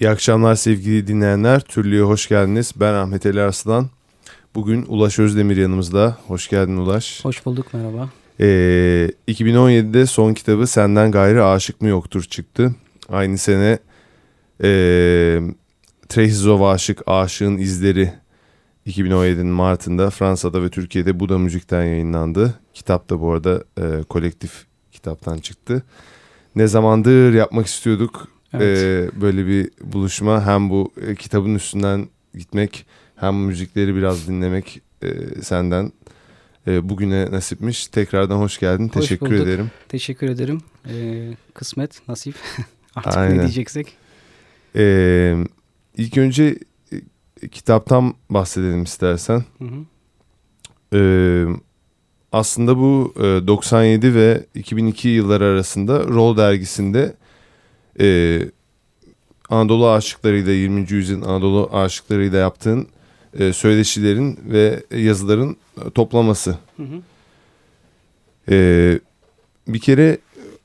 İyi akşamlar sevgili dinleyenler. Türlü'ye hoş geldiniz. Ben Ahmet Ali Arslan. Bugün Ulaş Özdemir yanımızda. Hoş geldin Ulaş. Hoş bulduk merhaba. Ee, 2017'de son kitabı Senden Gayrı Aşık mı Yoktur çıktı. Aynı sene e, Trehizov Aşık Aşığın İzleri 2017'nin Mart'ında Fransa'da ve Türkiye'de Buda Müzik'ten yayınlandı. Kitap da bu arada e, kolektif kitaptan çıktı. Ne zamandır yapmak istiyorduk evet. e, böyle bir buluşma. Hem bu e, kitabın üstünden gitmek hem müzikleri biraz dinlemek e, senden e, bugüne nasipmiş. Tekrardan hoş geldin. Hoş Teşekkür bulduk. ederim. Teşekkür ederim. E, kısmet, nasip. Artık Aynen. ne diyeceksek. E, ilk önce e, kitaptan bahsedelim istersen. Hı hı. E, aslında bu e, 97 ve 2002 yılları arasında Roll dergisinde e, Anadolu aşıklarıyla 20. yüzyılın Anadolu aşıklarıyla yaptığın e, söyleşilerin ve yazıların toplaması. Hı hı. E, bir kere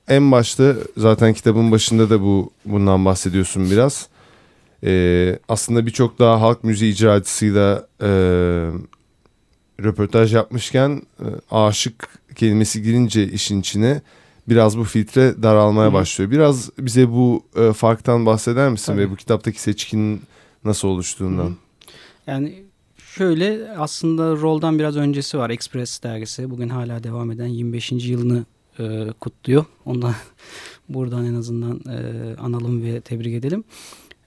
en başta zaten kitabın başında da bu bundan bahsediyorsun biraz. E, aslında birçok daha halk müziği icracısıyla e, röportaj yapmışken e, aşık kelimesi girince işin içine biraz bu filtre daralmaya Hı. başlıyor. Biraz bize bu e, farktan bahseder misin Tabii. ve bu kitaptaki seçkinin nasıl oluştuğundan? Hı. Yani şöyle aslında Roll'dan biraz öncesi var. Express dergisi bugün hala devam eden 25. yılını e, kutluyor. Ondan buradan en azından e, analım ve tebrik edelim.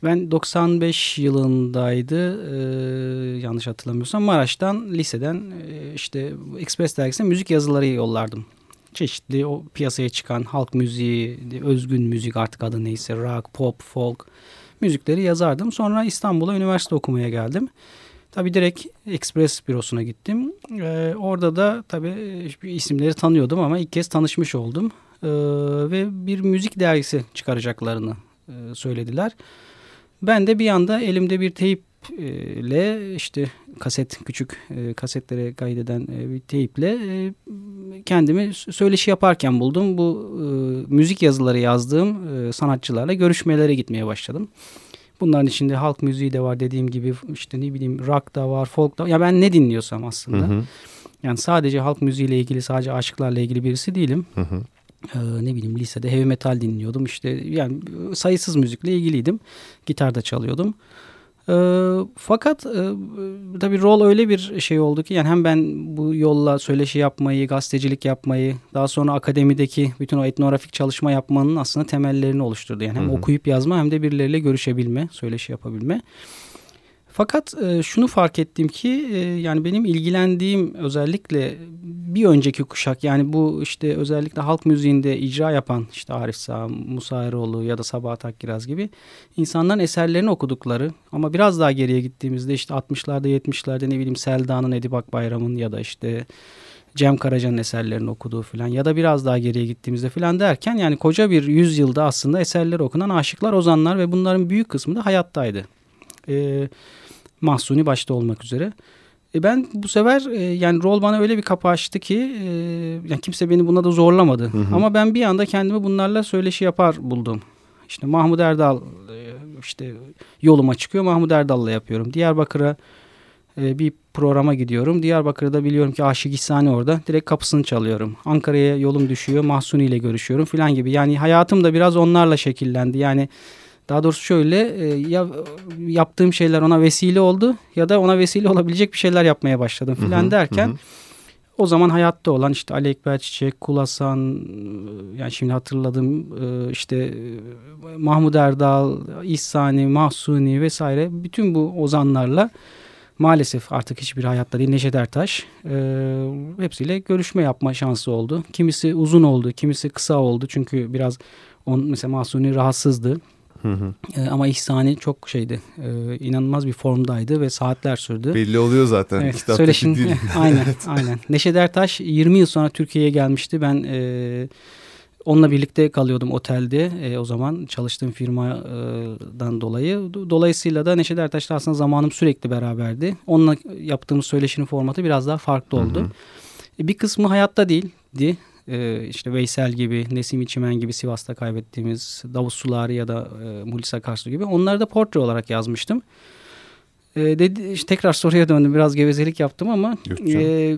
Ben 95 yılındaydı e, yanlış hatırlamıyorsam Maraş'tan liseden e, işte Express dergisine müzik yazıları yollardım. Çeşitli o piyasaya çıkan halk müziği, özgün müzik artık adı neyse rock, pop, folk müzikleri yazardım. Sonra İstanbul'a üniversite okumaya geldim. Tabii direkt Express bürosuna gittim. Ee, orada da tabii isimleri tanıyordum ama ilk kez tanışmış oldum. Ee, ve bir müzik dergisi çıkaracaklarını e, söylediler. Ben de bir anda elimde bir teyp ile işte kaset küçük e, kasetlere kaydeden e, bir teyple e, kendimi söyleşi yaparken buldum. Bu e, müzik yazıları yazdığım e, sanatçılarla görüşmelere gitmeye başladım. Bunların içinde halk müziği de var dediğim gibi işte ne bileyim rock da var, folk da var. Ya ben ne dinliyorsam aslında. Hı hı. Yani sadece halk müziğiyle ilgili sadece aşıklarla ilgili birisi değilim. Hı hı. Ee, ne bileyim lisede heavy metal dinliyordum. İşte yani sayısız müzikle ilgiliydim. Gitar da çalıyordum. E, fakat e, tabii rol öyle bir şey oldu ki yani hem ben bu yolla söyleşi yapmayı, gazetecilik yapmayı, daha sonra akademideki bütün o etnografik çalışma yapmanın aslında temellerini oluşturdu. Yani hem hı hı. okuyup yazma hem de birileriyle görüşebilme, söyleşi yapabilme. Fakat e, şunu fark ettim ki e, yani benim ilgilendiğim özellikle bir önceki kuşak yani bu işte özellikle halk müziğinde icra yapan işte Arif Sağ, Musa Eroğlu ya da Sabahat Akkiraz gibi insanların eserlerini okudukları ama biraz daha geriye gittiğimizde işte 60'larda 70'lerde ne bileyim Selda'nın Edip Akbayram'ın ya da işte Cem Karaca'nın eserlerini okuduğu falan ya da biraz daha geriye gittiğimizde falan derken yani koca bir yüzyılda aslında eserleri okunan aşıklar, ozanlar ve bunların büyük kısmı da hayattaydı. Ee, Mahsuni başta olmak üzere. E ben bu sefer e, yani rol bana öyle bir kapı açtı ki e, yani kimse beni buna da zorlamadı. Hı hı. Ama ben bir anda kendimi bunlarla söyleşi yapar buldum. İşte Mahmut Erdal e, işte yoluma çıkıyor Mahmut Erdal'la yapıyorum. Diyarbakır'a e, bir programa gidiyorum. Diyarbakır'da biliyorum ki Aşık İhsani orada. Direkt kapısını çalıyorum. Ankara'ya yolum düşüyor. Mahsuni ile görüşüyorum filan gibi. Yani hayatım da biraz onlarla şekillendi. Yani daha doğrusu şöyle e, ya yaptığım şeyler ona vesile oldu ya da ona vesile olabilecek bir şeyler yapmaya başladım filan derken hı. o zaman hayatta olan işte Ali Ekber Çiçek, Kulasan e, yani şimdi hatırladım e, işte Mahmud Erdal, İhsani, Mahsuni vesaire bütün bu ozanlarla maalesef artık hiçbir hayatta değil Neşet Ertaş e, hepsiyle görüşme yapma şansı oldu. Kimisi uzun oldu, kimisi kısa oldu çünkü biraz on, mesela Mahsuni rahatsızdı. Hı hı. E, ama İhsani çok şeydi. E, inanılmaz bir formdaydı ve saatler sürdü. Belli oluyor zaten. Evet, söyleşin, değil. aynen, aynen. Neşet Ertaş 20 yıl sonra Türkiye'ye gelmişti. Ben e, onunla birlikte kalıyordum otelde. E, o zaman çalıştığım firmadan dolayı. Dolayısıyla da Neşet Ertaş'la aslında zamanım sürekli beraberdi. Onunla yaptığımız söyleşinin formatı biraz daha farklı oldu. Hı hı. E, bir kısmı hayatta değildi. E, işte Veysel gibi, Nesim İçimen gibi Sivas'ta kaybettiğimiz Davut Sulari ya da e, Mulis Akarsu gibi onları da portre olarak yazmıştım. E, dedi, işte tekrar soruya döndüm. Biraz gevezelik yaptım ama e,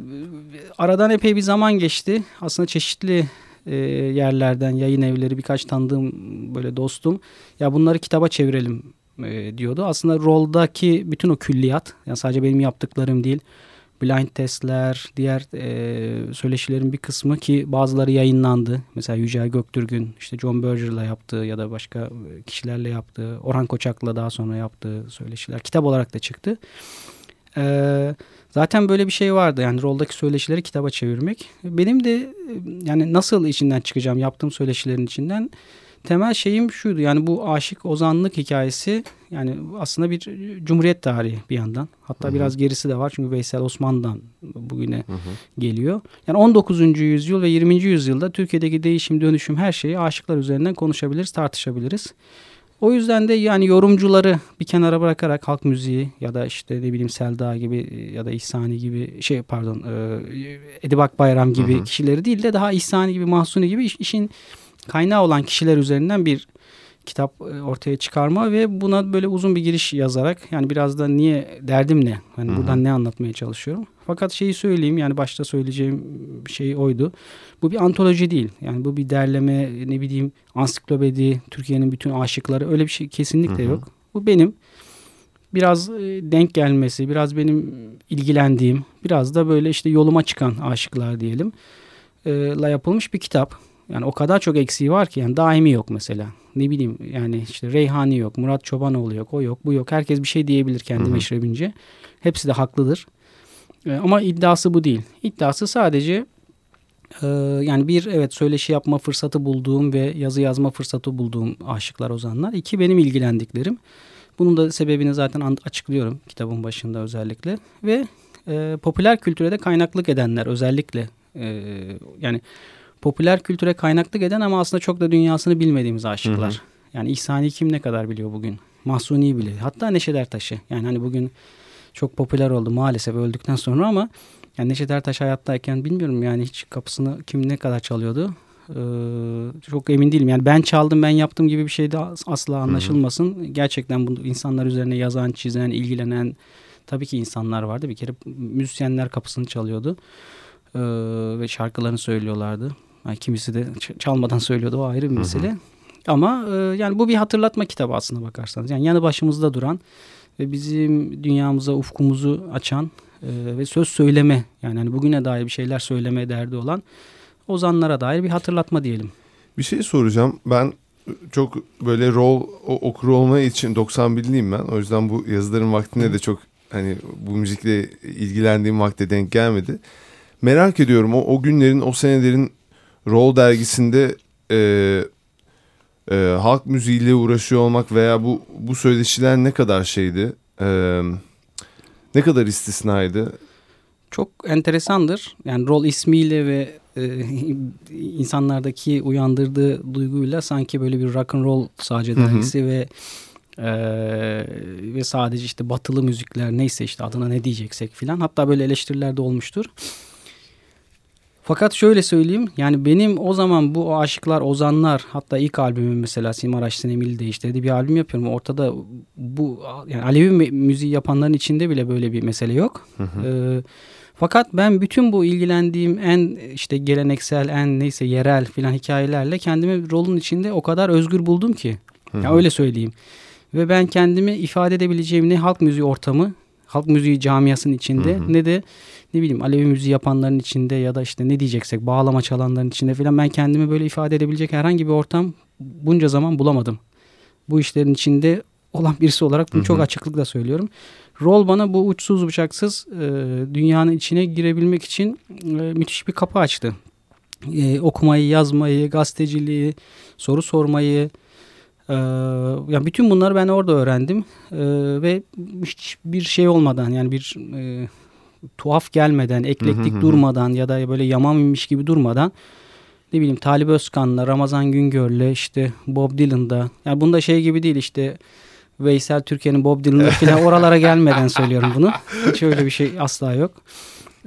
aradan epey bir zaman geçti. Aslında çeşitli e, yerlerden yayın evleri birkaç tanıdığım böyle dostum ya bunları kitaba çevirelim e, diyordu. Aslında roldaki bütün o külliyat yani sadece benim yaptıklarım değil blind testler, diğer e, söyleşilerin bir kısmı ki bazıları yayınlandı. Mesela Yücel Göktürk'ün işte John Berger'la yaptığı ya da başka kişilerle yaptığı, Orhan Koçak'la daha sonra yaptığı söyleşiler kitap olarak da çıktı. E, zaten böyle bir şey vardı yani roldaki söyleşileri kitaba çevirmek. Benim de yani nasıl içinden çıkacağım yaptığım söyleşilerin içinden temel şeyim şuydu yani bu aşık ozanlık hikayesi yani aslında bir cumhuriyet tarihi bir yandan. Hatta hı hı. biraz gerisi de var çünkü Veysel Osman'dan bugüne hı hı. geliyor. Yani 19. yüzyıl ve 20. yüzyılda Türkiye'deki değişim dönüşüm her şeyi aşıklar üzerinden konuşabiliriz tartışabiliriz. O yüzden de yani yorumcuları bir kenara bırakarak halk müziği ya da işte ne bileyim Selda gibi ya da İhsani gibi şey pardon Edip Akbayram gibi hı hı. kişileri değil de daha İhsani gibi Mahsuni gibi işin kaynağı olan kişiler üzerinden bir kitap e, ortaya çıkarma ve buna böyle uzun bir giriş yazarak yani biraz da niye derdim ne? Hani Hı-hı. buradan ne anlatmaya çalışıyorum. Fakat şeyi söyleyeyim yani başta söyleyeceğim şey oydu. Bu bir antoloji değil. Yani bu bir derleme ne bileyim ansiklopedi, Türkiye'nin bütün aşıkları öyle bir şey kesinlikle Hı-hı. yok. Bu benim biraz e, denk gelmesi, biraz benim ilgilendiğim, biraz da böyle işte yoluma çıkan aşıklar diyelim e, la yapılmış bir kitap. Yani o kadar çok eksiği var ki yani daimi yok mesela. Ne bileyim yani işte Reyhani yok, Murat Çobanoğlu yok, o yok, bu yok. Herkes bir şey diyebilir kendi Hı-hı. meşrebince. Hepsi de haklıdır. E, ama iddiası bu değil. İddiası sadece e, yani bir evet söyleşi yapma fırsatı bulduğum ve yazı yazma fırsatı bulduğum aşıklar ozanlar. İki benim ilgilendiklerim. Bunun da sebebini zaten açıklıyorum kitabın başında özellikle. Ve e, popüler kültüre de kaynaklık edenler özellikle e, yani popüler kültüre kaynaklık eden ama aslında çok da dünyasını bilmediğimiz aşıklar. Hı hı. Yani İhsani kim ne kadar biliyor bugün? Mahsuni biliyor. Hatta Neşet Ertaş'ı. Yani hani bugün çok popüler oldu maalesef öldükten sonra ama yani Neşet Ertaş hayattayken bilmiyorum yani hiç kapısını kim ne kadar çalıyordu. Ee, çok emin değilim. Yani ben çaldım ben yaptım gibi bir şey de asla anlaşılmasın. Hı hı. Gerçekten bu insanlar üzerine yazan, çizen, ilgilenen tabii ki insanlar vardı. Bir kere müzisyenler kapısını çalıyordu. Ee, ve şarkılarını söylüyorlardı. Yani kimisi de çalmadan söylüyordu o ayrı bir mesele. Hı hı. Ama e, yani bu bir hatırlatma kitabı aslında bakarsanız. Yani yanı başımızda duran ve bizim dünyamıza ufkumuzu açan e, ve söz söyleme yani hani bugüne dair bir şeyler söyleme derdi olan ozanlara dair bir hatırlatma diyelim. Bir şey soracağım. Ben çok böyle rol okur olma için 91'liyim ben. O yüzden bu yazıların vaktinde de çok hani bu müzikle ilgilendiğim vakte denk gelmedi. Merak ediyorum o, o günlerin o senelerin Roll dergisinde e, e, halk müziğiyle uğraşıyor olmak veya bu bu söyleşiler ne kadar şeydi? E, ne kadar istisnaydı? Çok enteresandır. Yani rol ismiyle ve e, insanlardaki uyandırdığı duyguyla sanki böyle bir rock and roll sadece dergisi ve e, ve sadece işte batılı müzikler neyse işte adına ne diyeceksek filan. Hatta böyle eleştiriler de olmuştur. Fakat şöyle söyleyeyim yani benim o zaman bu aşıklar, ozanlar hatta ilk albümüm mesela Simaraş Sinemil değiştirdi bir albüm yapıyorum. Ortada bu yani Alevi müziği yapanların içinde bile böyle bir mesele yok. Hı hı. Ee, fakat ben bütün bu ilgilendiğim en işte geleneksel, en neyse yerel filan hikayelerle kendimi rolün içinde o kadar özgür buldum ki. Hı hı. Ya öyle söyleyeyim. Ve ben kendimi ifade edebileceğim ne halk müziği ortamı, halk müziği camiasının içinde hı hı. ne de ne bileyim Alevi müziği yapanların içinde ya da işte ne diyeceksek bağlama çalanların içinde falan ben kendimi böyle ifade edebilecek herhangi bir ortam bunca zaman bulamadım. Bu işlerin içinde olan birisi olarak bunu hı hı. çok açıklıkla söylüyorum. Rol bana bu uçsuz bucaksız e, dünyanın içine girebilmek için e, müthiş bir kapı açtı. E, okumayı, yazmayı, gazeteciliği, soru sormayı, ee, yani bütün bunları ben orada öğrendim ee, ve hiçbir şey olmadan yani bir e, tuhaf gelmeden, eklektik durmadan ya da böyle yamanmış gibi durmadan ne bileyim Talip Özkan'la, Ramazan Güngör'le işte Bob Dylan'da yani bunda şey gibi değil işte Veysel Türkiye'nin Bob Dylan'ı falan oralara gelmeden söylüyorum bunu. Hiç öyle bir şey asla yok.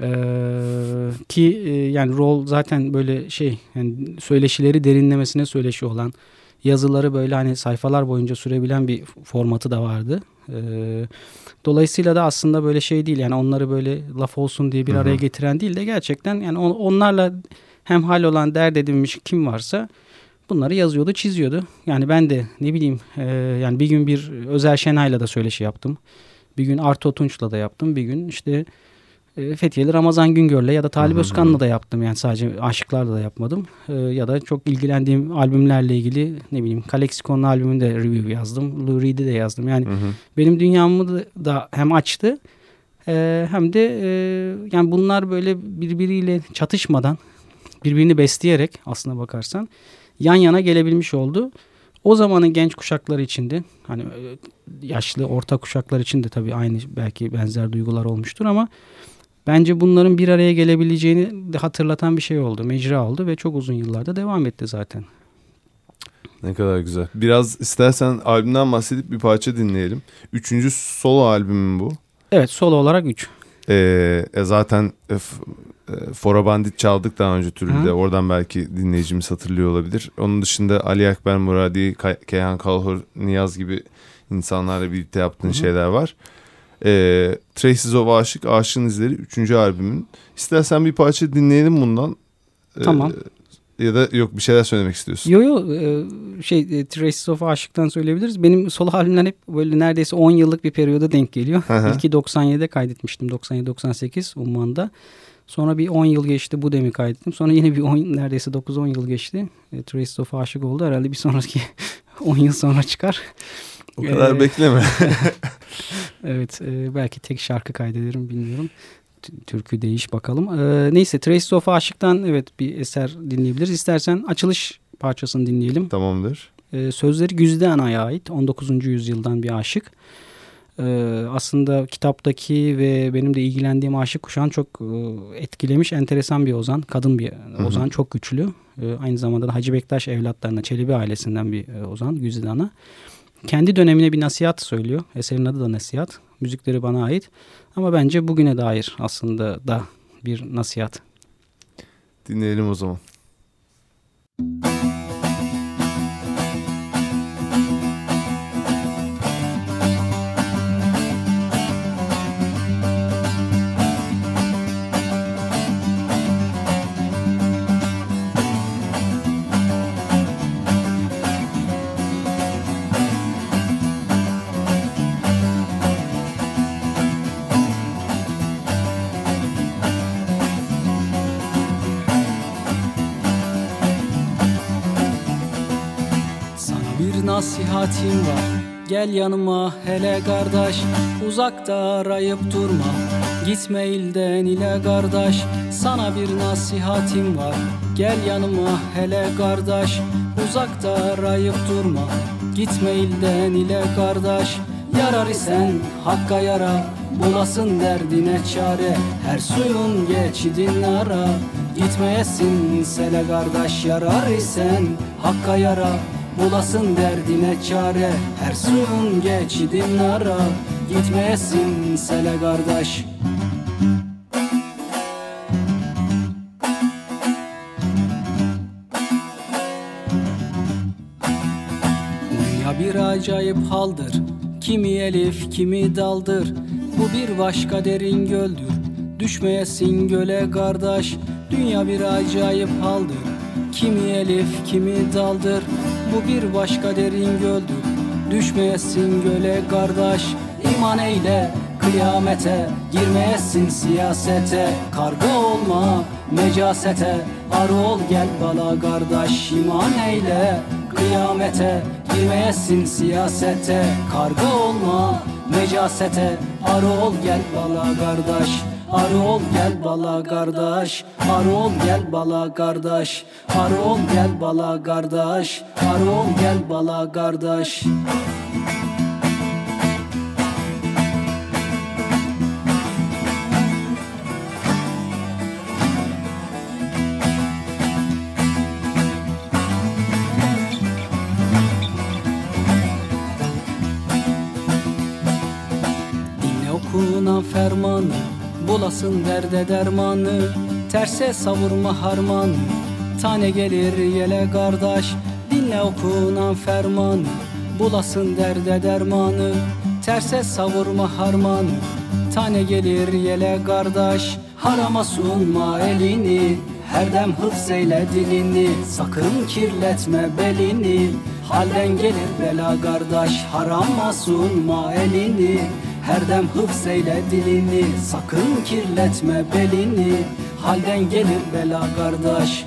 Ee, ki e, yani rol zaten böyle şey yani söyleşileri derinlemesine söyleşi olan yazıları böyle hani sayfalar boyunca sürebilen bir formatı da vardı. Ee, dolayısıyla da aslında böyle şey değil yani onları böyle laf olsun diye bir araya getiren değil de gerçekten yani on, onlarla hem hal olan dert edinmiş kim varsa bunları yazıyordu çiziyordu. Yani ben de ne bileyim e, yani bir gün bir Özer Şenay'la da söyleşi yaptım. Bir gün Arto Tunç'la da yaptım. Bir gün işte e, Fethiyeli Ramazan Güngör'le ya da Talip Özkan'la da yaptım. Yani sadece aşıklarla da yapmadım. E, ya da çok ilgilendiğim albümlerle ilgili ne bileyim Kalexikon'un albümünde review yazdım. Lou Reed'i de yazdım. Yani hı hı. benim dünyamı da hem açtı e, hem de e, yani bunlar böyle birbiriyle çatışmadan birbirini besleyerek aslına bakarsan yan yana gelebilmiş oldu. O zamanın genç kuşakları içinde hani yaşlı orta kuşaklar için de tabii aynı belki benzer duygular olmuştur ama bence bunların bir araya gelebileceğini hatırlatan bir şey oldu. Mecra oldu ve çok uzun yıllarda devam etti zaten. Ne kadar güzel. Biraz istersen albümden bahsedip bir parça dinleyelim. Üçüncü solo albümün bu. Evet solo olarak üç. Ee, e, zaten e, e, Fora Bandit çaldık daha önce türlü de. Oradan belki dinleyicimiz hatırlıyor olabilir. Onun dışında Ali Akber Muradi, Kayhan Kalhor, Niyaz gibi insanlarla birlikte yaptığın Hı-hı. şeyler var. E, Traces of Aşık, Aşığın İzleri 3. albümün. İstersen bir parça dinleyelim bundan. Tamam. E, ya da yok bir şeyler söylemek istiyorsun. Yok yok e, şey e, Traces of Aşık'tan söyleyebiliriz. Benim solo albümler hep böyle neredeyse 10 yıllık bir periyoda denk geliyor. İlki 97'de kaydetmiştim. 97-98 Umman'da. Sonra bir 10 yıl geçti bu demi kaydettim. Sonra yine bir 10 neredeyse 9-10 yıl geçti. E, Trace of Aşık oldu. Herhalde bir sonraki 10 yıl sonra çıkar. O kadar ee, bekleme. evet e, belki tek şarkı kaydederim bilmiyorum. Türkü değiş bakalım. Ee, neyse Trace of Aşık'tan evet bir eser dinleyebiliriz. İstersen açılış parçasını dinleyelim. Tamamdır. Ee, sözleri Güzide Ana'ya ait. 19. yüzyıldan bir aşık e, aslında kitaptaki ve benim de ilgilendiğim aşık kuşağın çok e, etkilemiş enteresan bir ozan. Kadın bir Hı-hı. ozan çok güçlü. E, aynı zamanda da Hacı Bektaş evlatlarına Çelebi ailesinden bir e, ozan Güzide Ana. Kendi dönemine bir nasihat söylüyor. Eserin adı da nasihat. Müzikleri bana ait. Ama bence bugüne dair aslında da bir nasihat. Dinleyelim o zaman. Müzik nasihatim var. Gel yanıma hele kardeş Uzakta arayıp durma. Gitme ilden ile kardeş Sana bir nasihatim var. Gel yanıma hele kardeş Uzakta arayıp durma. Gitme ilden ile kardeş Yarar isen hakka yara. Bulasın derdine çare Her suyun geçidin ara. Gitmeyesin sele kardeş Yarar isen hakka yara Bulasın derdine çare Her suyun geçidin ara Gitmeyesin sele kardeş. Dünya bir acayip haldır Kimi elif kimi daldır. Bu bir başka derin göldür Düşmeyesin göle kardeş. Dünya bir acayip haldır Kimi elif kimi daldır bu bir başka derin göldür. Düşmeyesin göle kardeş. İman eyle kıyamete Girmeyesin siyasete. Karga olma mecasete Arı ol gel bala kardeş. İman eyle kıyamete Girmeyesin siyasete. Karga olma mecasete Arı ol gel bala kardeş Arı ol gel bala kardeş. Arı ol gel bala kardeş. Arı ol gel bala kardeş. Arı ol gel bala kardeş. Dinle okunan fermanı Bulasın derde dermanı Terse savurma harmanı. Tane gelir yele kardeş Dinle okunan fermanı. Bulasın derde dermanı Terse savurma harmanı. Tane gelir yele kardeş Harama sunma elini. Her dem hıfz eyle dilini Sakın kirletme belini. Halden gelir bela kardeş Harama sunma elini her dem hıfz eyle dilini Sakın kirletme belini. Halden gelir bela kardeş.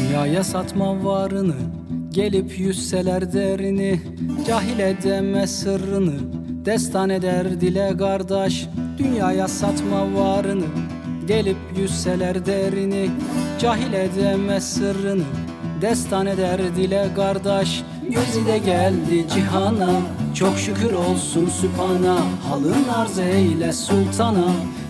Dünyaya satma varını Gelip yüzseler derini. Cahil edemez sırrını Destan eder dile kardeş. Dünyaya satma varını Gelip yüzseler derini Cahil edemez sırrını Destan eder dile kardeş. Gözü de geldi cihana Çok şükür olsun süpana Halın arz eyle sultana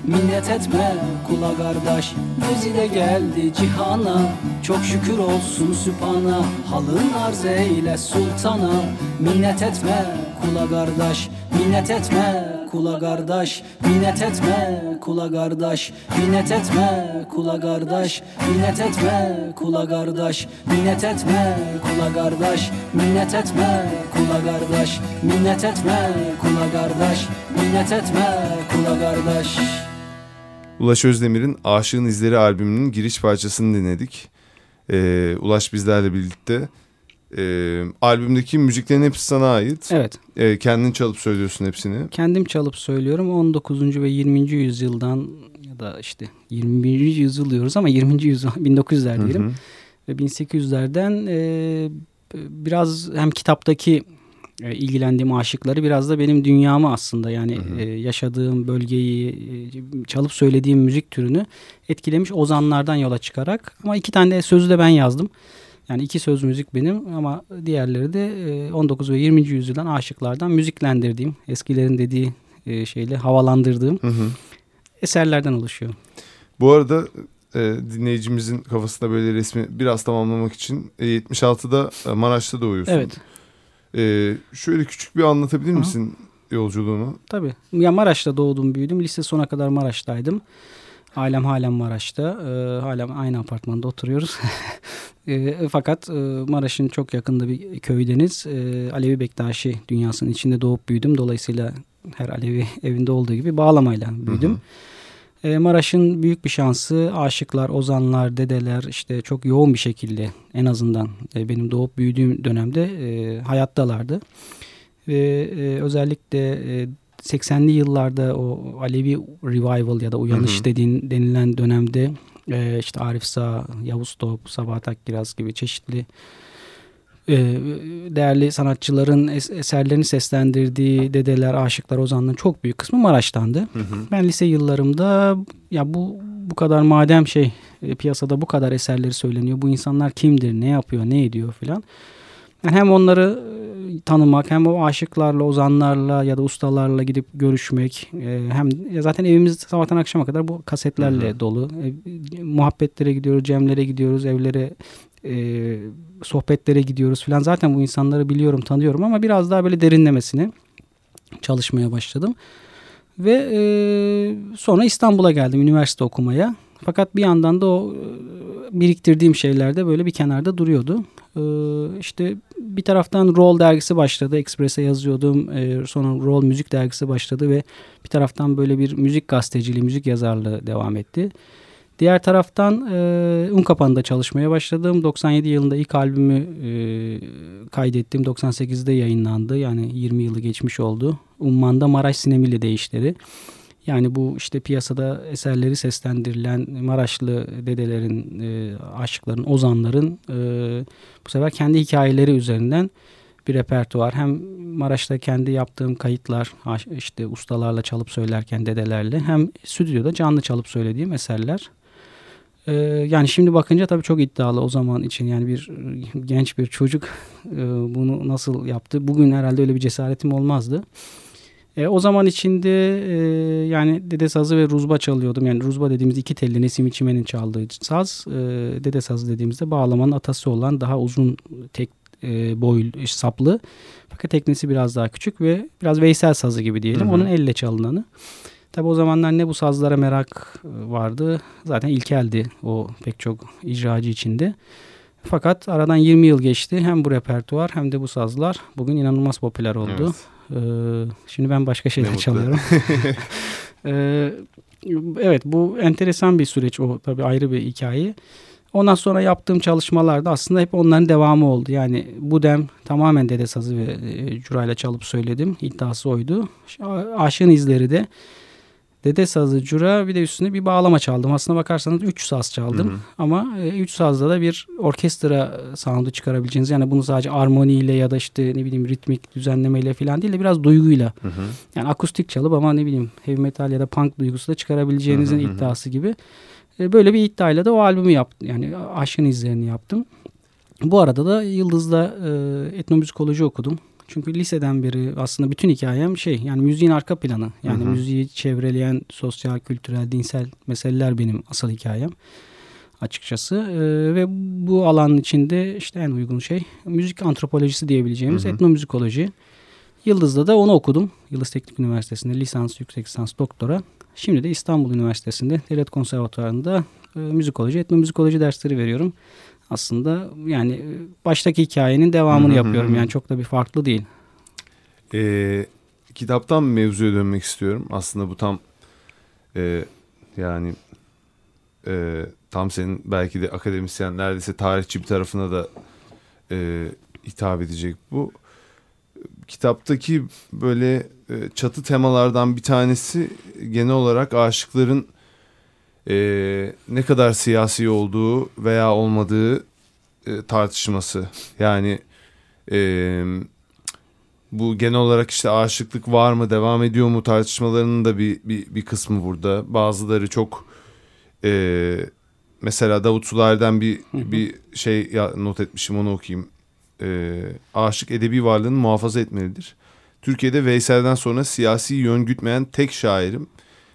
Minnet etme kula kardeş. Gözü de geldi cihana Çok şükür olsun süpana Halın arz eyle sultana Minnet etme kula kardeş. Minnet etme kula kardeş. Minnet etme kula kardeş. Minnet etme kula kardeş. Minnet etme kula kardeş. Minnet etme kula kardeş. Minnet etme kula kardeş. Minnet etme kula kardeş. Minnet etme kula kardeş. Ulaş Özdemir'in Aşığın İzleri albümünün giriş parçasını dinledik. Ee, Ulaş bizlerle birlikte. Ee, albümdeki müziklerin hepsi sana ait. Evet. Ee, kendin çalıp söylüyorsun hepsini. Kendim çalıp söylüyorum. 19. ve 20. yüzyıldan ya da işte 21. yüzyıl diyoruz ama 20. yüzyıl 1900'ler diyelim. Hı hı. Ve 1800'lerden e, biraz hem kitaptaki e, ilgilendiğim aşıkları biraz da benim dünyamı aslında yani hı hı. E, yaşadığım bölgeyi e, çalıp söylediğim müzik türünü etkilemiş ozanlardan yola çıkarak ama iki tane de sözü de ben yazdım. Yani iki söz müzik benim ama diğerleri de 19 ve 20. yüzyıldan aşıklardan müziklendirdiğim, eskilerin dediği şeyle havalandırdığım hı hı. eserlerden oluşuyor. Bu arada e, dinleyicimizin kafasında böyle resmi biraz tamamlamak için e, 76'da Maraş'ta doğuyorsun. Evet. E, şöyle küçük bir anlatabilir misin Hı. yolculuğunu? Tabii. Ya Maraş'ta doğdum büyüdüm. Lise sona kadar Maraş'taydım. Ailem halen Maraş'ta. E, halen aynı apartmanda oturuyoruz. e, fakat e, Maraş'ın çok yakında bir köydeniz. E, Alevi Bektaşi dünyasının içinde doğup büyüdüm. Dolayısıyla her Alevi evinde olduğu gibi bağlamayla büyüdüm. Hı hı. E, Maraş'ın büyük bir şansı aşıklar, ozanlar, dedeler işte çok yoğun bir şekilde en azından e, benim doğup büyüdüğüm dönemde e, hayattalardı. Ve özellikle 80'li yıllarda o Alevi revival ya da uyanış hı hı. dediğin denilen dönemde işte Arif Sağ, Yavuz Top, Sabahat Akkiraz gibi çeşitli e, değerli sanatçıların eserlerini seslendirdiği dedeler, aşıklar, ozanların çok büyük kısmı Maraş'tandı. Hı hı. Ben lise yıllarımda ya bu bu kadar madem şey e, piyasada bu kadar eserleri söyleniyor. Bu insanlar kimdir, ne yapıyor, ne ediyor filan. Yani hem onları e, tanımak hem o aşıklarla, ozanlarla ya da ustalarla gidip görüşmek hem zaten evimiz sabahtan akşama kadar bu kasetlerle hı hı. dolu. muhabbetlere gidiyoruz, cemlere gidiyoruz, evlere e, sohbetlere gidiyoruz falan. Zaten bu insanları biliyorum, tanıyorum ama biraz daha böyle derinlemesine çalışmaya başladım. Ve e, sonra İstanbul'a geldim üniversite okumaya. Fakat bir yandan da o e, biriktirdiğim şeyler de böyle bir kenarda duruyordu. E, işte bir taraftan Roll dergisi başladı. Express'e yazıyordum. E, sonra Roll müzik dergisi başladı ve bir taraftan böyle bir müzik gazeteciliği, müzik yazarlığı devam etti. Diğer taraftan e, Unkapan'da çalışmaya başladım. 97 yılında ilk albümü kaydettim. 98'de yayınlandı. Yani 20 yılı geçmiş oldu. Umman'da Maraş Sinemi'yle değişleri. Yani bu işte piyasada eserleri seslendirilen Maraşlı dedelerin, e, aşıkların, ozanların e, bu sefer kendi hikayeleri üzerinden bir repertuar. Hem Maraş'ta kendi yaptığım kayıtlar, işte ustalarla çalıp söylerken dedelerle hem stüdyoda canlı çalıp söylediğim eserler ee, yani şimdi bakınca tabii çok iddialı o zaman için yani bir genç bir çocuk e, bunu nasıl yaptı? Bugün herhalde öyle bir cesaretim olmazdı. E, o zaman içinde e, yani dede sazı ve ruzba çalıyordum. Yani ruzba dediğimiz iki telli Nesim İçimen'in çaldığı saz. E, dede sazı dediğimizde bağlamanın atası olan daha uzun tek e, boy saplı. Fakat teknesi biraz daha küçük ve biraz Veysel sazı gibi diyelim. Hı hı. Onun elle çalınanı. Tabi o zamanlar ne bu sazlara merak e, vardı. Zaten ilkeldi o pek çok icracı içinde. Fakat aradan 20 yıl geçti. Hem bu repertuar hem de bu sazlar bugün inanılmaz popüler oldu. Evet. Ee, şimdi ben başka şeyler çalıyorum. ee, evet bu enteresan bir süreç o tabii ayrı bir hikaye. Ondan sonra yaptığım çalışmalarda aslında hep onların devamı oldu. Yani bu dem tamamen dede sazı ve e, curayla çalıp söyledim. İddiası oydu. Aşığın izleri de Dede sazı, cura bir de üstüne bir bağlama çaldım. Aslına bakarsanız 3 saz çaldım. Hı hı. Ama 3 e, sazda da bir orkestra sound'u çıkarabileceğiniz. Yani bunu sadece armoniyle ya da işte ne bileyim ritmik düzenlemeyle falan değil de biraz duyguyla. Hı hı. Yani akustik çalıp ama ne bileyim heavy metal ya da punk duygusu da çıkarabileceğinizin hı hı hı. iddiası gibi. E, böyle bir iddiayla da o albümü yaptım. Yani aşkın izlerini yaptım. Bu arada da Yıldız'da e, etnomüzikoloji okudum. Çünkü liseden beri aslında bütün hikayem şey yani müziğin arka planı. Yani hı hı. müziği çevreleyen sosyal, kültürel, dinsel meseleler benim asıl hikayem açıkçası. Ee, ve bu alanın içinde işte en uygun şey müzik antropolojisi diyebileceğimiz hı hı. etnomüzikoloji. Yıldız'da da onu okudum. Yıldız Teknik Üniversitesi'nde lisans, yüksek lisans, doktora. Şimdi de İstanbul Üniversitesi'nde Devlet Konservatuvarı'nda e, müzikoloji, etnomüzikoloji dersleri veriyorum aslında yani baştaki hikayenin devamını yapıyorum yani çok da bir farklı değil. Ee, kitaptan mevzuya dönmek istiyorum. Aslında bu tam e, yani e, tam senin belki de akademisyen neredeyse tarihçi bir tarafına da e, hitap edecek bu. Kitaptaki böyle e, çatı temalardan bir tanesi genel olarak aşıkların e, ne kadar siyasi olduğu veya olmadığı e, tartışması. Yani e, bu genel olarak işte aşıklık var mı devam ediyor mu tartışmalarının da bir, bir, bir kısmı burada. Bazıları çok e, mesela Davut Sular'dan bir, bir şey ya, not etmişim onu okuyayım. E, aşık edebi varlığını muhafaza etmelidir. Türkiye'de Veysel'den sonra siyasi yön gütmeyen tek şairim.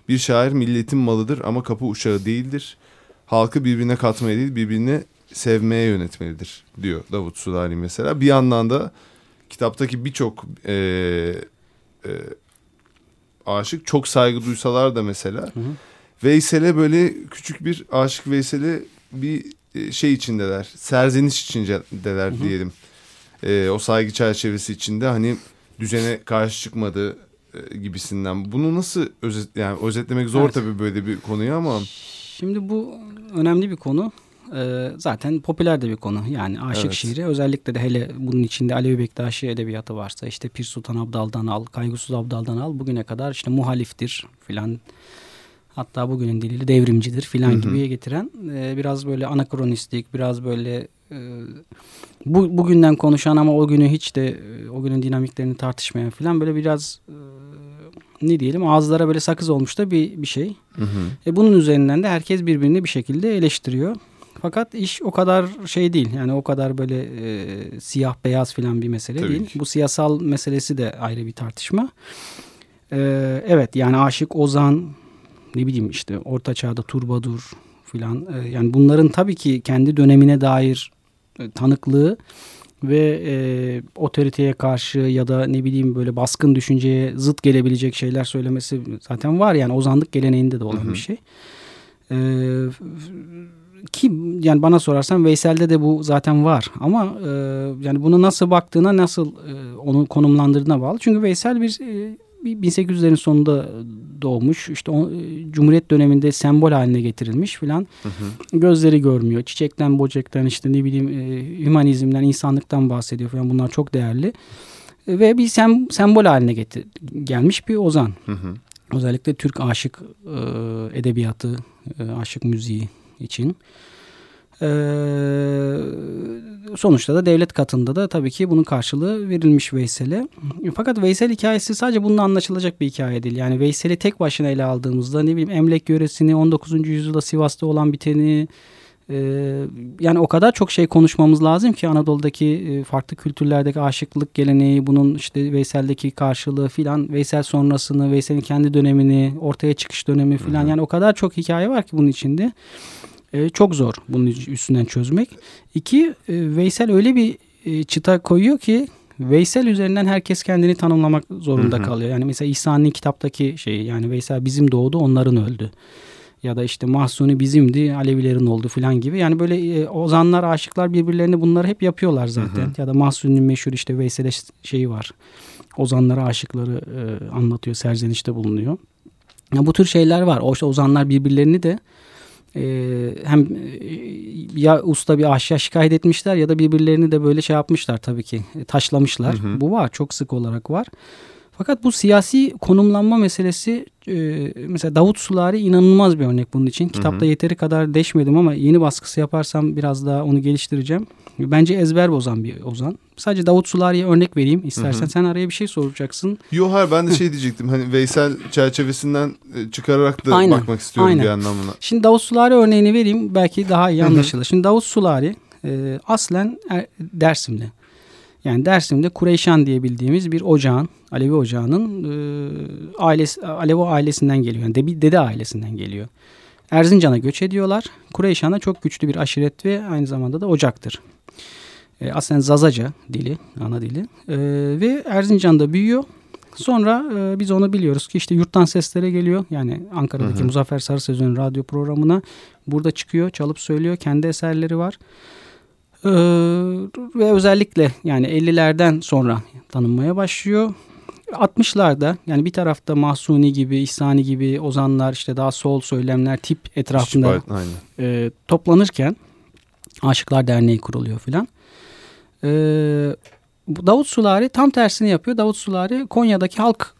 Bir şair milletin malıdır ama kapı uşağı değildir. Halkı birbirine katmaya değil birbirine sevmeye yönetmelidir diyor Davut Sulani mesela. Bir yandan da kitaptaki birçok e, e, aşık çok saygı duysalar da mesela hı hı. Veysel'e böyle küçük bir aşık Veysel'e bir e, şey içindeler. Serzeniş içindeler hı hı. diyelim. E, o saygı çerçevesi içinde hani düzene karşı çıkmadı gibisinden. Bunu nasıl özet yani özetlemek zor evet. tabii böyle bir konuyu ama. Şimdi bu önemli bir konu. Ee, zaten popüler de bir konu. Yani aşık evet. şiiri özellikle de hele bunun içinde Alevi Bektaşi edebiyatı varsa işte Pir Sultan Abdal'dan al, Kaygısız Abdal'dan al bugüne kadar işte muhaliftir filan hatta bugünün diliyle devrimcidir filan gibiye getiren e, biraz böyle anakronistik biraz böyle e, bu bugünden konuşan ama o günü hiç de e, o günün dinamiklerini tartışmayan filan böyle biraz e, ne diyelim ağızlara böyle sakız olmuş da bir bir şey. Hı hı. E, bunun üzerinden de herkes birbirini bir şekilde eleştiriyor. Fakat iş o kadar şey değil. Yani o kadar böyle e, siyah beyaz filan bir mesele Tabii değil. Ki. Bu siyasal meselesi de ayrı bir tartışma. E, evet yani Aşık Ozan ne bileyim işte Orta Çağ'da Turbadur filan. E, yani bunların tabii ki kendi dönemine dair tanıklığı ve e, otoriteye karşı ya da ne bileyim böyle baskın düşünceye zıt gelebilecek şeyler söylemesi zaten var yani ozanlık geleneğinde de olan hı hı. bir şey. E, ki yani bana sorarsan Veysel'de de bu zaten var ama e, yani bunu nasıl baktığına nasıl e, onu konumlandırdığına bağlı. Çünkü Veysel bir, e, 1800'lerin sonunda doğmuş işte o, e, Cumhuriyet döneminde sembol haline getirilmiş filan gözleri görmüyor. Çiçekten, böcekten işte ne bileyim e, hümanizmden, insanlıktan bahsediyor falan bunlar çok değerli. E, ve bir sem, sembol haline getir, gelmiş bir ozan. Hı hı. Özellikle Türk aşık e, edebiyatı, e, aşık müziği için. Ee, sonuçta da devlet katında da tabii ki bunun karşılığı verilmiş Veysel'e. Fakat Veysel hikayesi sadece bununla anlaşılacak bir hikaye değil. Yani Veysel'i tek başına ele aldığımızda ne bileyim Emlek yöresini, 19. yüzyılda Sivas'ta olan biteni, yani o kadar çok şey konuşmamız lazım ki Anadolu'daki farklı kültürlerdeki aşıklık geleneği, bunun işte Veysel'deki karşılığı filan, Veysel sonrasını, Veysel'in kendi dönemini, ortaya çıkış dönemi filan. Yani o kadar çok hikaye var ki bunun içinde. Çok zor bunun üstünden çözmek. İki, Veysel öyle bir çıta koyuyor ki Veysel üzerinden herkes kendini tanımlamak zorunda kalıyor. Yani mesela İhsan'ın kitaptaki şey yani Veysel bizim doğdu onların öldü. Ya da işte Mahsuni bizimdi Alevilerin oldu falan gibi. Yani böyle e, ozanlar aşıklar birbirlerini bunları hep yapıyorlar zaten. Hı hı. Ya da Mahsuni'nin meşhur işte Veysel'e şeyi var. Ozanlara aşıkları e, anlatıyor serzenişte bulunuyor. Ya bu tür şeyler var. O işte ozanlar birbirlerini de hem e, ya usta bir aşağı şikayet etmişler ya da birbirlerini de böyle şey yapmışlar tabii ki e, taşlamışlar. Hı hı. Bu var çok sık olarak var. Fakat bu siyasi konumlanma meselesi e, mesela Davut Sulari inanılmaz bir örnek bunun için. Kitapta hı hı. yeteri kadar deşmedim ama yeni baskısı yaparsam biraz daha onu geliştireceğim. Bence ezber bozan bir ozan. Sadece Davut Sulari'ye örnek vereyim istersen. Hı hı. Sen araya bir şey soracaksın. Yok hayır ben de şey diyecektim. Hani Veysel çerçevesinden e, çıkararak da aynen, bakmak istiyorum aynen. bir anlamına. Şimdi Davut Sulari örneğini vereyim. Belki daha iyi anlaşılır. Hı hı. Şimdi Davut Sulari e, aslen er, Dersimli. Yani Dersim'de Kureyşan diye bildiğimiz bir ocağın, Alevi ocağının e, ailesi, Alevi ailesinden geliyor. Yani dede, dede ailesinden geliyor. Erzincan'a göç ediyorlar. Kureyşan'a çok güçlü bir aşiret ve aynı zamanda da ocaktır. E, aslında Zazaca dili, ana dili. E, ve Erzincan'da büyüyor. Sonra e, biz onu biliyoruz ki işte yurttan seslere geliyor. Yani Ankara'daki hı hı. Muzaffer Sarı Sözü'nün radyo programına burada çıkıyor, çalıp söylüyor. Kendi eserleri var. Ee, ve özellikle yani 50'lerden sonra tanınmaya başlıyor. 60'larda yani bir tarafta Mahsuni gibi, İhsani gibi ozanlar işte daha sol söylemler tip etrafında e, toplanırken Aşıklar Derneği kuruluyor filan. E, Davut Sulari tam tersini yapıyor. Davut Sulari Konya'daki halk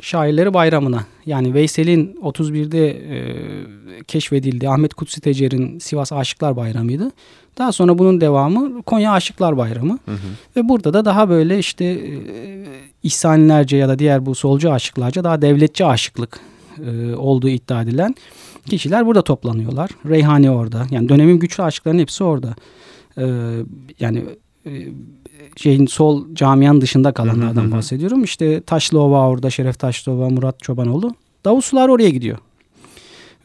şairleri bayramına yani Veysel'in 31'de e, keşfedildiği Ahmet Kutsi Tecer'in Sivas Aşıklar Bayramı'ydı. Daha sonra bunun devamı Konya Aşıklar Bayramı. Hı hı. Ve burada da daha böyle işte e, İhsanilerce ya da diğer bu solcu aşıklarca daha devletçi aşıklık e, olduğu iddia edilen kişiler burada toplanıyorlar. Reyhani orada. Yani dönemin güçlü aşıkların hepsi orada. E, yani e, şeyin sol camianın dışında kalanlardan bahsediyorum. İşte Taşlıova orada, Şeref Taşlıova, Murat Çobanoğlu. Davut Sular oraya gidiyor.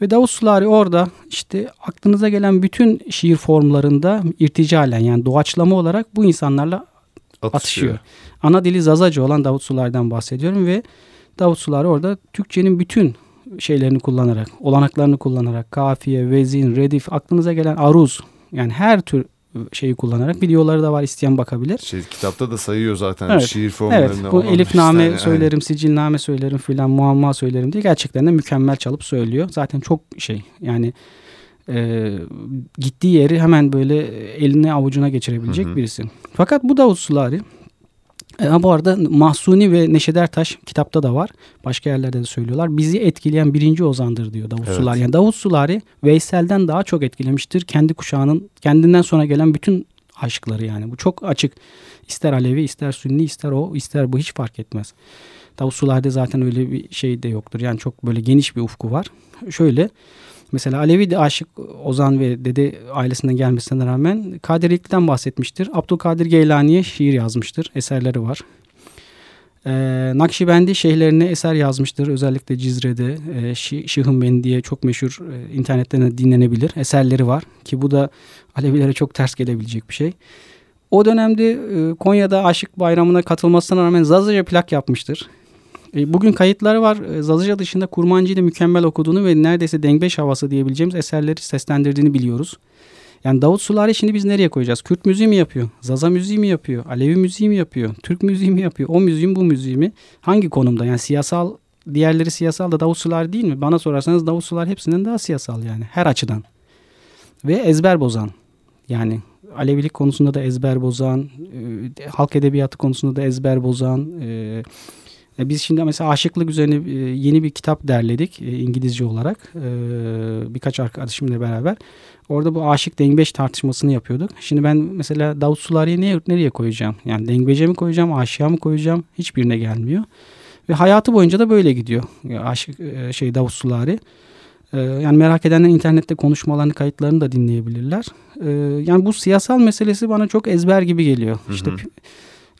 Ve Davut Sulari orada işte aklınıza gelen bütün şiir formlarında irticalen yani doğaçlama olarak bu insanlarla atışıyor. atışıyor. Ana dili Zazacı olan Davut Sulari'den bahsediyorum ve Davut Sulari orada Türkçenin bütün şeylerini kullanarak, olanaklarını kullanarak, kafiye, vezin, redif, aklınıza gelen aruz yani her tür şeyi kullanarak videoları da var isteyen bakabilir. Şey, kitapta da sayıyor zaten evet. şiir formlarında. Evet bu elifname yani. söylerim, sicilname söylerim filan muamma söylerim diye gerçekten de mükemmel çalıp söylüyor. Zaten çok şey yani e, gittiği yeri hemen böyle eline avucuna geçirebilecek hı hı. birisi. Fakat bu Davut Sulari e, bu arada Mahsuni ve Neşet Ertaş kitapta da var. Başka yerlerde de söylüyorlar. Bizi etkileyen birinci ozandır diyor Davut evet. Sulari. Yani Davut Sulari Veysel'den daha çok etkilemiştir. Kendi kuşağının kendinden sonra gelen bütün aşıkları yani. Bu çok açık. İster Alevi, ister Sünni, ister o, ister bu hiç fark etmez. Davut Sulari'de zaten öyle bir şey de yoktur. Yani çok böyle geniş bir ufku var. Şöyle Mesela Alevi de aşık Ozan ve dede ailesinden gelmesine rağmen Kadirilikten bahsetmiştir. Abdülkadir Geylani'ye şiir yazmıştır. Eserleri var. Ee, Nakşibendi şeyhlerine eser yazmıştır. Özellikle Cizre'de e, Şihın diye çok meşhur e, internetten dinlenebilir. Eserleri var ki bu da Alevilere çok ters gelebilecek bir şey. O dönemde e, Konya'da Aşık Bayramı'na katılmasına rağmen Zazaca plak yapmıştır. E, bugün kayıtları var. E, Zalıca dışında Kurmancı'yı da mükemmel okuduğunu ve neredeyse dengbeş havası diyebileceğimiz eserleri seslendirdiğini biliyoruz. Yani Davut Sulari şimdi biz nereye koyacağız? Kürt müziği mi yapıyor? Zaza müziği mi yapıyor? Alevi müziği mi yapıyor? Türk müziği mi yapıyor? O müziğin bu müziği mi? Hangi konumda? Yani siyasal diğerleri siyasal da Davut Sulari değil mi? Bana sorarsanız Davut Sulari hepsinden daha siyasal yani her açıdan. Ve ezber bozan. Yani Alevilik konusunda da ezber bozan, e, halk edebiyatı konusunda da ezber bozan, e, e, biz şimdi mesela aşıklık üzerine e, yeni bir kitap derledik e, İngilizce olarak birkaç arkadaşımla beraber. Orada bu aşık dengbeş tartışmasını yapıyorduk. Şimdi ben mesela Davut Sulari'yi nereye, nereye koyacağım? Yani dengbeşe mi koyacağım, aşığa mı koyacağım? Hiçbirine gelmiyor. Ve hayatı boyunca da böyle gidiyor. Aşık şey Davut Sulari. Yani merak edenler internette konuşmalarını, kayıtlarını da dinleyebilirler. Yani bu siyasal meselesi bana çok ezber gibi geliyor. Hı hı. İşte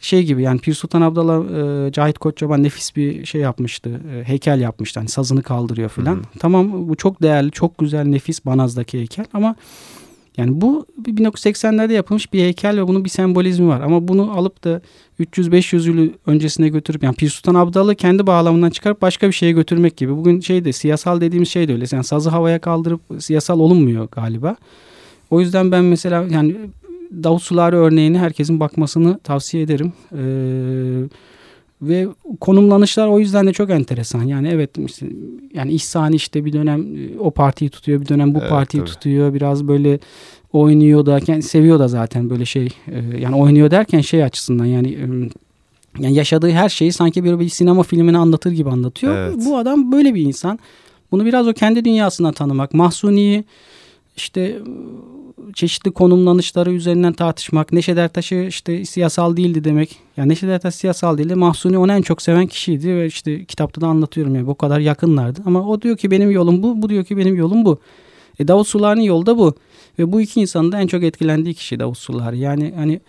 şey gibi yani Pir Sultan Abdal'a e, Cahit Koççaban nefis bir şey yapmıştı. E, heykel yapmıştı. Hani sazını kaldırıyor filan. Tamam bu çok değerli, çok güzel, nefis Banaz'daki heykel ama yani bu 1980'lerde yapılmış bir heykel ve bunun bir sembolizmi var. Ama bunu alıp da 300-500 yıl öncesine götürüp yani Pir Sultan Abdal'ı kendi bağlamından çıkarıp başka bir şeye götürmek gibi. Bugün şey de siyasal dediğimiz şey de öyle. Yani sazı havaya kaldırıp siyasal olunmuyor galiba. O yüzden ben mesela yani Davut Sulari örneğini herkesin bakmasını tavsiye ederim. Ee, ve konumlanışlar o yüzden de çok enteresan. Yani evet işte, yani İhsan işte bir dönem e, o partiyi tutuyor, bir dönem bu evet, partiyi tabii. tutuyor. Biraz böyle oynuyor da yani seviyor da zaten böyle şey. E, yani oynuyor derken şey açısından yani yani yaşadığı her şeyi sanki bir, bir sinema filmini anlatır gibi anlatıyor. Evet. Bu adam böyle bir insan. Bunu biraz o kendi dünyasına tanımak. Mahsuni'yi işte çeşitli konumlanışları üzerinden tartışmak. Neşet Ertaş'ı işte siyasal değildi demek. Yani Neşet Ertaş siyasal değildi. Mahsuni onu en çok seven kişiydi ve işte kitapta da anlatıyorum yani bu kadar yakınlardı. Ama o diyor ki benim yolum bu, bu diyor ki benim yolum bu. E Davut Sulari'nin yolu da bu. Ve bu iki insanın da en çok etkilendiği kişi Davut Sulari. Yani hani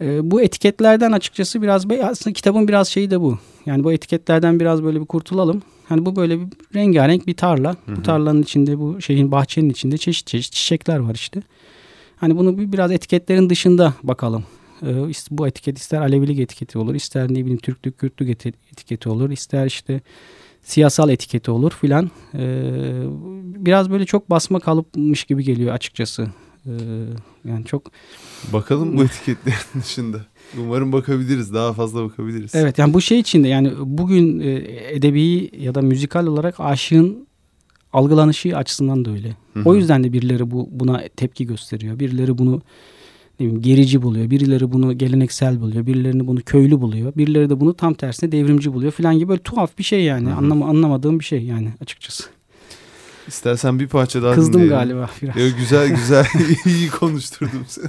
e, bu etiketlerden açıkçası biraz aslında kitabın biraz şeyi de bu. Yani bu etiketlerden biraz böyle bir kurtulalım. Hani bu böyle bir rengarenk bir tarla. Hı hı. Bu tarlanın içinde bu şeyin bahçenin içinde çeşit çeşit çiçekler var işte. Hani bunu bir biraz etiketlerin dışında bakalım. Ee, bu etiket ister Alevilik etiketi olur, ister ne bileyim Türklük, Kürtlük etiketi olur, ister işte siyasal etiketi olur filan. Ee, biraz böyle çok basma kalıpmış gibi geliyor açıkçası. Ee, yani çok... Bakalım bu etiketlerin dışında. Umarım bakabiliriz. Daha fazla bakabiliriz. Evet yani bu şey içinde yani bugün e, edebi ya da müzikal olarak aşığın algılanışı açısından da öyle. Hı hı. O yüzden de birileri bu buna tepki gösteriyor. Birileri bunu ne bileyim, gerici buluyor. Birileri bunu geleneksel buluyor. Birilerini bunu köylü buluyor. Birileri de bunu tam tersine devrimci buluyor falan gibi böyle tuhaf bir şey yani. Hı hı. Anlam anlamadığım bir şey yani açıkçası. İstersen bir parça daha Kızdım dinleyelim. galiba biraz. Yo, güzel güzel iyi konuşturdum seni.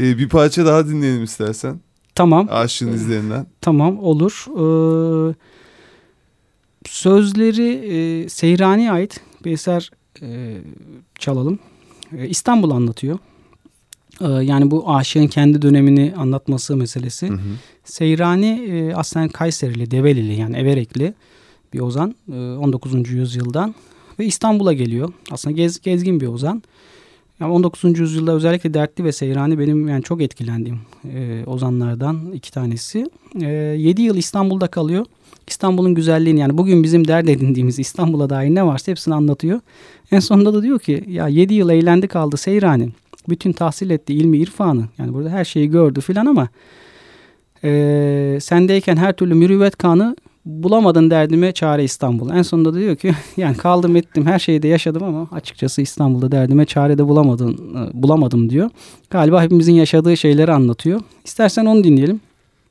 Ee, bir parça daha dinleyelim istersen. Tamam. Aşığın izlerinden. Tamam olur. Ee, sözleri e, Seyrani'ye ait bir eser e, çalalım. E, İstanbul anlatıyor. E, yani bu aşığın kendi dönemini anlatması meselesi. Hı hı. Seyrani e, aslen Kayserili, Develili yani Everekli bir ozan. E, 19. yüzyıldan ve İstanbul'a geliyor. Aslında gez, gezgin bir ozan. Yani 19. yüzyılda özellikle Dertli ve Seyrani benim yani çok etkilendiğim e, ozanlardan iki tanesi. E, 7 yıl İstanbul'da kalıyor. İstanbul'un güzelliğini yani bugün bizim dert edindiğimiz İstanbul'a dair ne varsa hepsini anlatıyor. En sonunda da diyor ki ya 7 yıl eğlendi kaldı Seyrani. Bütün tahsil etti ilmi irfanı. Yani burada her şeyi gördü filan ama e, sendeyken her türlü mürüvvet kanı bulamadın derdime çare İstanbul. En sonunda da diyor ki yani kaldım ettim her şeyi de yaşadım ama açıkçası İstanbul'da derdime çare de bulamadım, bulamadım diyor. Galiba hepimizin yaşadığı şeyleri anlatıyor. İstersen onu dinleyelim.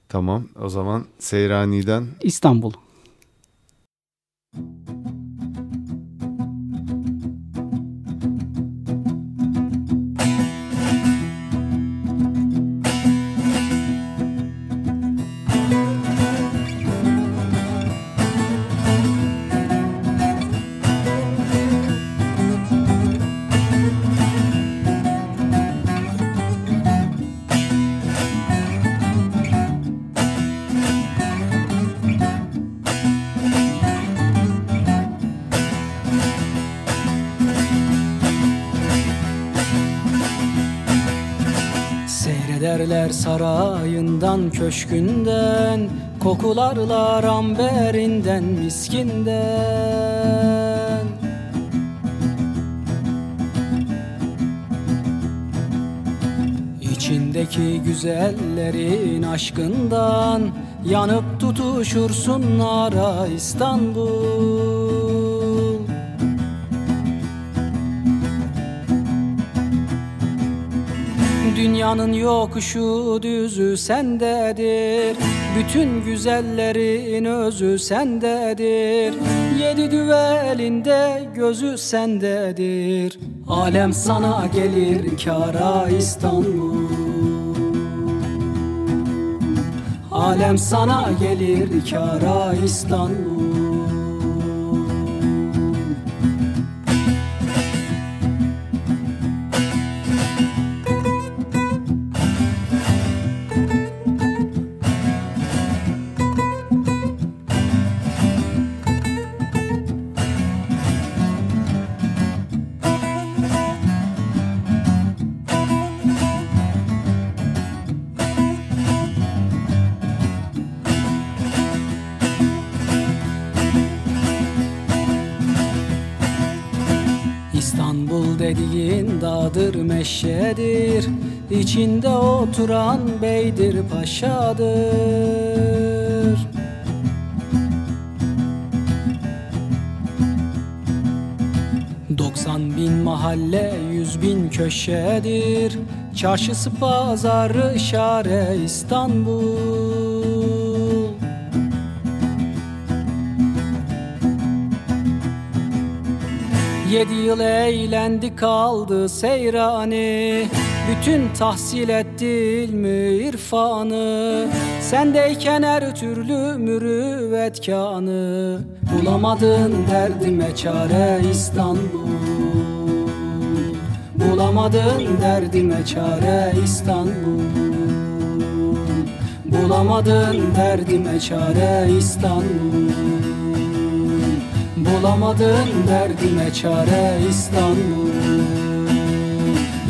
Tamam o zaman Seyrani'den İstanbul. Giderler sarayından köşkünden Kokularlar amberinden miskinden. İçindeki güzellerin aşkından Yanıp tutuşursun ara İstanbul Dünyanın yokuşu düzü sendedir. Bütün güzellerin özü sendedir. Yedi düvelinde gözü sendedir. Alem sana gelir kara İstanbul. Alem sana gelir kara İstanbul dağdır meşedir İçinde oturan beydir paşadır. Doksan bin mahalle yüz bin köşedir Çarşısı pazarı şare İstanbul Yedi yıl eğlendi kaldı seyrani. Bütün tahsil etti ilmi irfanı? Sendeyken her türlü mürüvvetkanı. Bulamadın derdime çare İstanbul. Bulamadın derdime çare İstanbul. Bulamadın derdime çare İstanbul Bulamadın derdime çare İstanbul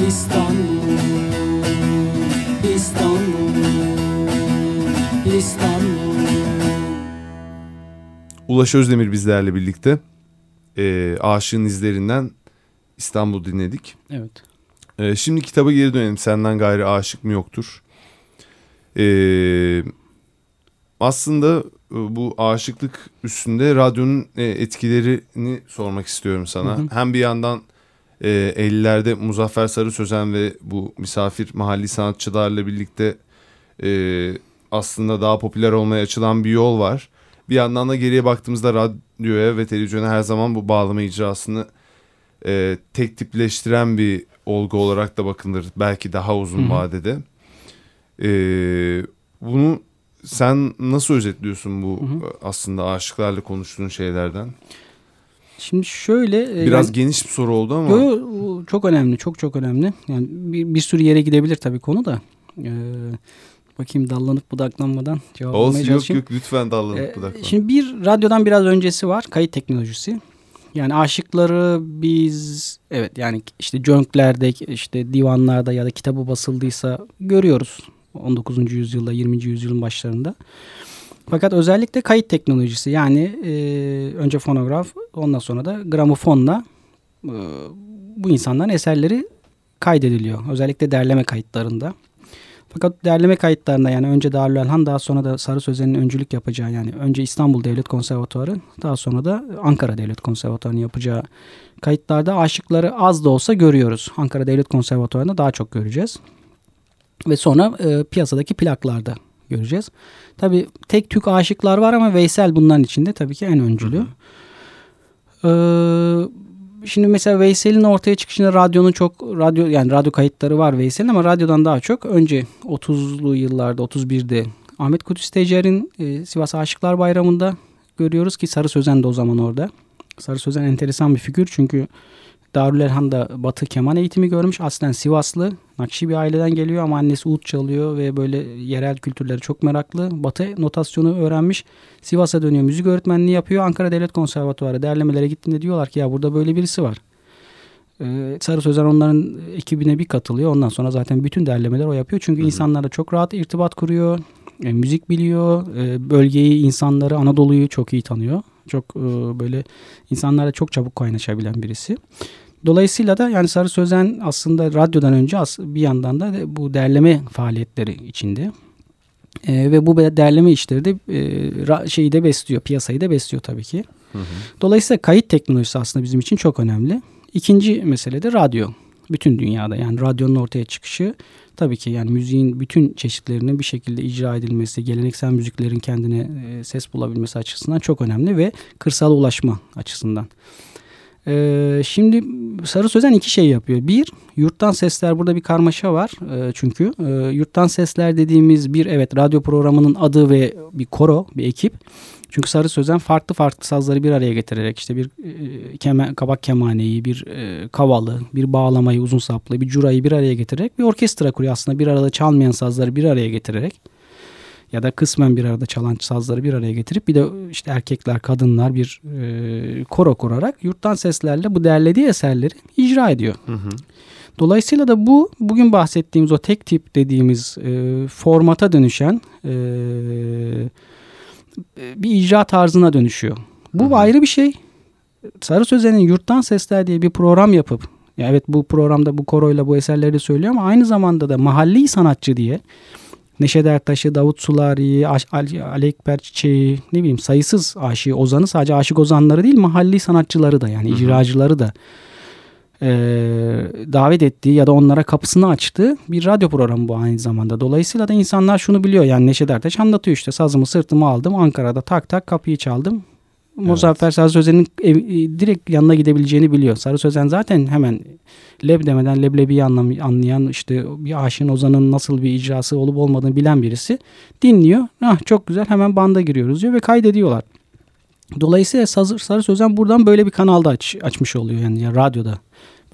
İstanbul İstanbul İstanbul Ulaş Özdemir bizlerle birlikte e, Aşığın izlerinden İstanbul dinledik. Evet. E, şimdi kitaba geri dönelim. Senden gayrı aşık mı yoktur? E, aslında e, bu aşıklık üstünde radyonun e, etkilerini sormak istiyorum sana. Hı hı. Hem bir yandan e, 50'lerde Muzaffer Sarı Sözen ve bu misafir mahalli sanatçılarla birlikte e, aslında daha popüler olmaya açılan bir yol var. Bir yandan da geriye baktığımızda radyoya ve televizyona her zaman bu bağlama icrasını e, tek tipleştiren bir olgu olarak da bakılır. Belki daha uzun Hı-hı. vadede. E, bunu sen nasıl özetliyorsun bu hı hı. aslında aşıklarla konuştuğun şeylerden? Şimdi şöyle e, biraz yani, geniş bir soru oldu ama. Yo, çok önemli, çok çok önemli. Yani bir, bir sürü yere gidebilir tabii konu da. Ee, bakayım dallanıp budaklanmadan cevap Olsun, almaya çalışayım. Yok yok lütfen dallanıp ee, budaklan. Şimdi bir radyodan biraz öncesi var. Kayıt teknolojisi. Yani aşıkları biz evet yani işte jönklerde işte divanlarda ya da kitabı basıldıysa görüyoruz. 19. yüzyılda 20. yüzyılın başlarında. Fakat özellikle kayıt teknolojisi yani e, önce fonograf ondan sonra da gramofonla e, bu insanların eserleri kaydediliyor. Özellikle derleme kayıtlarında. Fakat derleme kayıtlarında yani önce Darülelhan daha sonra da Sarı Sözen'in öncülük yapacağı yani önce İstanbul Devlet Konservatuarı daha sonra da Ankara Devlet Konservatuarı'nın yapacağı kayıtlarda aşıkları az da olsa görüyoruz. Ankara Devlet Konservatuarı'nda daha çok göreceğiz. Ve sonra e, piyasadaki plaklarda göreceğiz. Tabi tek tük aşıklar var ama Veysel bunların içinde tabii ki en öncülü. Hı hı. Ee, şimdi mesela Veysel'in ortaya çıkışında radyonun çok radyo yani radyo kayıtları var Veysel'in ama radyodan daha çok önce 30'lu yıllarda 31'de Ahmet Kudüs Tecer'in e, Sivas Aşıklar Bayramı'nda görüyoruz ki Sarı Sözen de o zaman orada. Sarı Sözen enteresan bir figür çünkü Darülerhan'da Batı keman eğitimi görmüş. Aslen Sivaslı. Nakşi bir aileden geliyor ama annesi ut çalıyor ve böyle yerel kültürleri çok meraklı. Batı notasyonu öğrenmiş. Sivas'a dönüyor. Müzik öğretmenliği yapıyor. Ankara Devlet Konservatuarı derlemelere gittiğinde diyorlar ki ya burada böyle birisi var. Ee, Sarı Sözen onların ekibine bir katılıyor. Ondan sonra zaten bütün derlemeler o yapıyor. Çünkü Hı-hı. insanlarla çok rahat irtibat kuruyor. E, müzik biliyor. E, bölgeyi, insanları, Anadolu'yu çok iyi tanıyor. Çok e, böyle insanlarla çok çabuk kaynaşabilen birisi. Dolayısıyla da yani Sarı Sözen aslında radyodan önce bir yandan da bu derleme faaliyetleri içinde. E, ve bu derleme işleri de e, şeyi de besliyor, piyasayı da besliyor tabii ki. Hı hı. Dolayısıyla kayıt teknolojisi aslında bizim için çok önemli. İkinci mesele de radyo. Bütün dünyada yani radyonun ortaya çıkışı tabii ki yani müziğin bütün çeşitlerinin bir şekilde icra edilmesi, geleneksel müziklerin kendine e, ses bulabilmesi açısından çok önemli ve kırsal ulaşma açısından. Ee, şimdi Sarı Sözen iki şey yapıyor. Bir, yurttan sesler burada bir karmaşa var. Ee, çünkü e, yurttan sesler dediğimiz bir evet radyo programının adı ve bir koro, bir ekip. Çünkü Sarı Sözen farklı farklı sazları bir araya getirerek işte bir e, keme, kabak kemaneyi, bir e, kavalı, bir bağlamayı, uzun saplı, bir curayı bir araya getirerek bir orkestra kuruyor aslında bir arada çalmayan sazları bir araya getirerek ya da kısmen bir arada çalan sazları bir araya getirip bir de işte erkekler, kadınlar bir e, koro kurarak yurttan seslerle bu derlediği eserleri icra ediyor. Hı hı. Dolayısıyla da bu bugün bahsettiğimiz o tek tip dediğimiz e, formata dönüşen e, bir icra tarzına dönüşüyor. Bu hı hı. ayrı bir şey. Sarı Sözen'in Yurttan Sesler diye bir program yapıp Ya evet bu programda bu koroyla bu eserleri söylüyor ama aynı zamanda da mahalli sanatçı diye Neşet Ertaş'ı, Davut Sulari'yi, Ali Ekber Çiçeği, ne bileyim sayısız aşığı ozanı sadece aşık ozanları değil mahalli sanatçıları da yani icracıları da e, davet ettiği ya da onlara kapısını açtığı bir radyo programı bu aynı zamanda. Dolayısıyla da insanlar şunu biliyor yani Neşet Ertaş anlatıyor işte sazımı sırtıma aldım Ankara'da tak tak kapıyı çaldım Muzaffer. Sarı Sözen'in e, direkt yanına gidebileceğini biliyor. Sarı Sözen zaten hemen leb demeden leblebiyi anlayan işte bir aşığın ozanın nasıl bir icrası olup olmadığını bilen birisi dinliyor. Ah çok güzel hemen banda giriyoruz diyor ve kaydediyorlar. Dolayısıyla Sarı Sözen buradan böyle bir kanalda aç, açmış oluyor yani, yani radyoda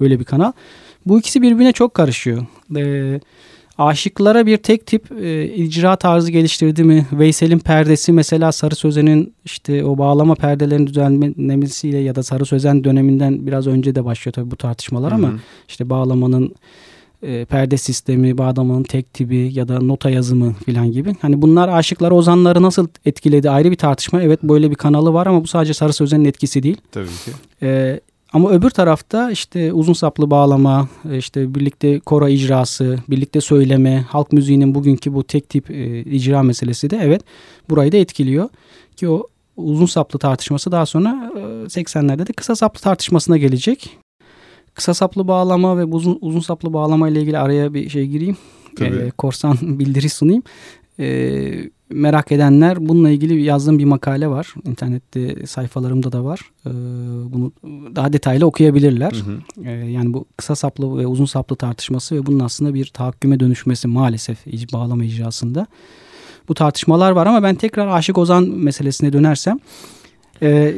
böyle bir kanal. Bu ikisi birbirine çok karışıyor. Ee, aşıklara bir tek tip e, icra tarzı geliştirdi mi? Veysel'in perdesi mesela Sarı Sözen'in işte o bağlama perdelerin düzenlemesiyle ya da Sarı Sözen döneminden biraz önce de başlıyor tabii bu tartışmalar ama Hı-hı. işte bağlamanın e, perde sistemi, bağlamanın tek tipi ya da nota yazımı falan gibi. Hani bunlar aşıkları, ozanları nasıl etkiledi ayrı bir tartışma. Evet böyle bir kanalı var ama bu sadece Sarı Sözen'in etkisi değil. Tabii ki. E, ama öbür tarafta işte uzun saplı bağlama, işte birlikte kora icrası, birlikte söyleme, halk müziğinin bugünkü bu tek tip e, icra meselesi de evet burayı da etkiliyor. Ki o uzun saplı tartışması daha sonra e, 80'lerde de kısa saplı tartışmasına gelecek. Kısa saplı bağlama ve uzun, uzun saplı bağlama ile ilgili araya bir şey gireyim. E, korsan bildiri sunayım. E, merak edenler bununla ilgili yazdığım bir makale var. İnternette sayfalarımda da var. Ee, bunu daha detaylı okuyabilirler. Hı hı. Ee, yani bu kısa saplı ve uzun saplı tartışması ve bunun aslında bir tahakküme dönüşmesi maalesef bağlama icrasında. Bu tartışmalar var ama ben tekrar Aşık Ozan meselesine dönersem ee,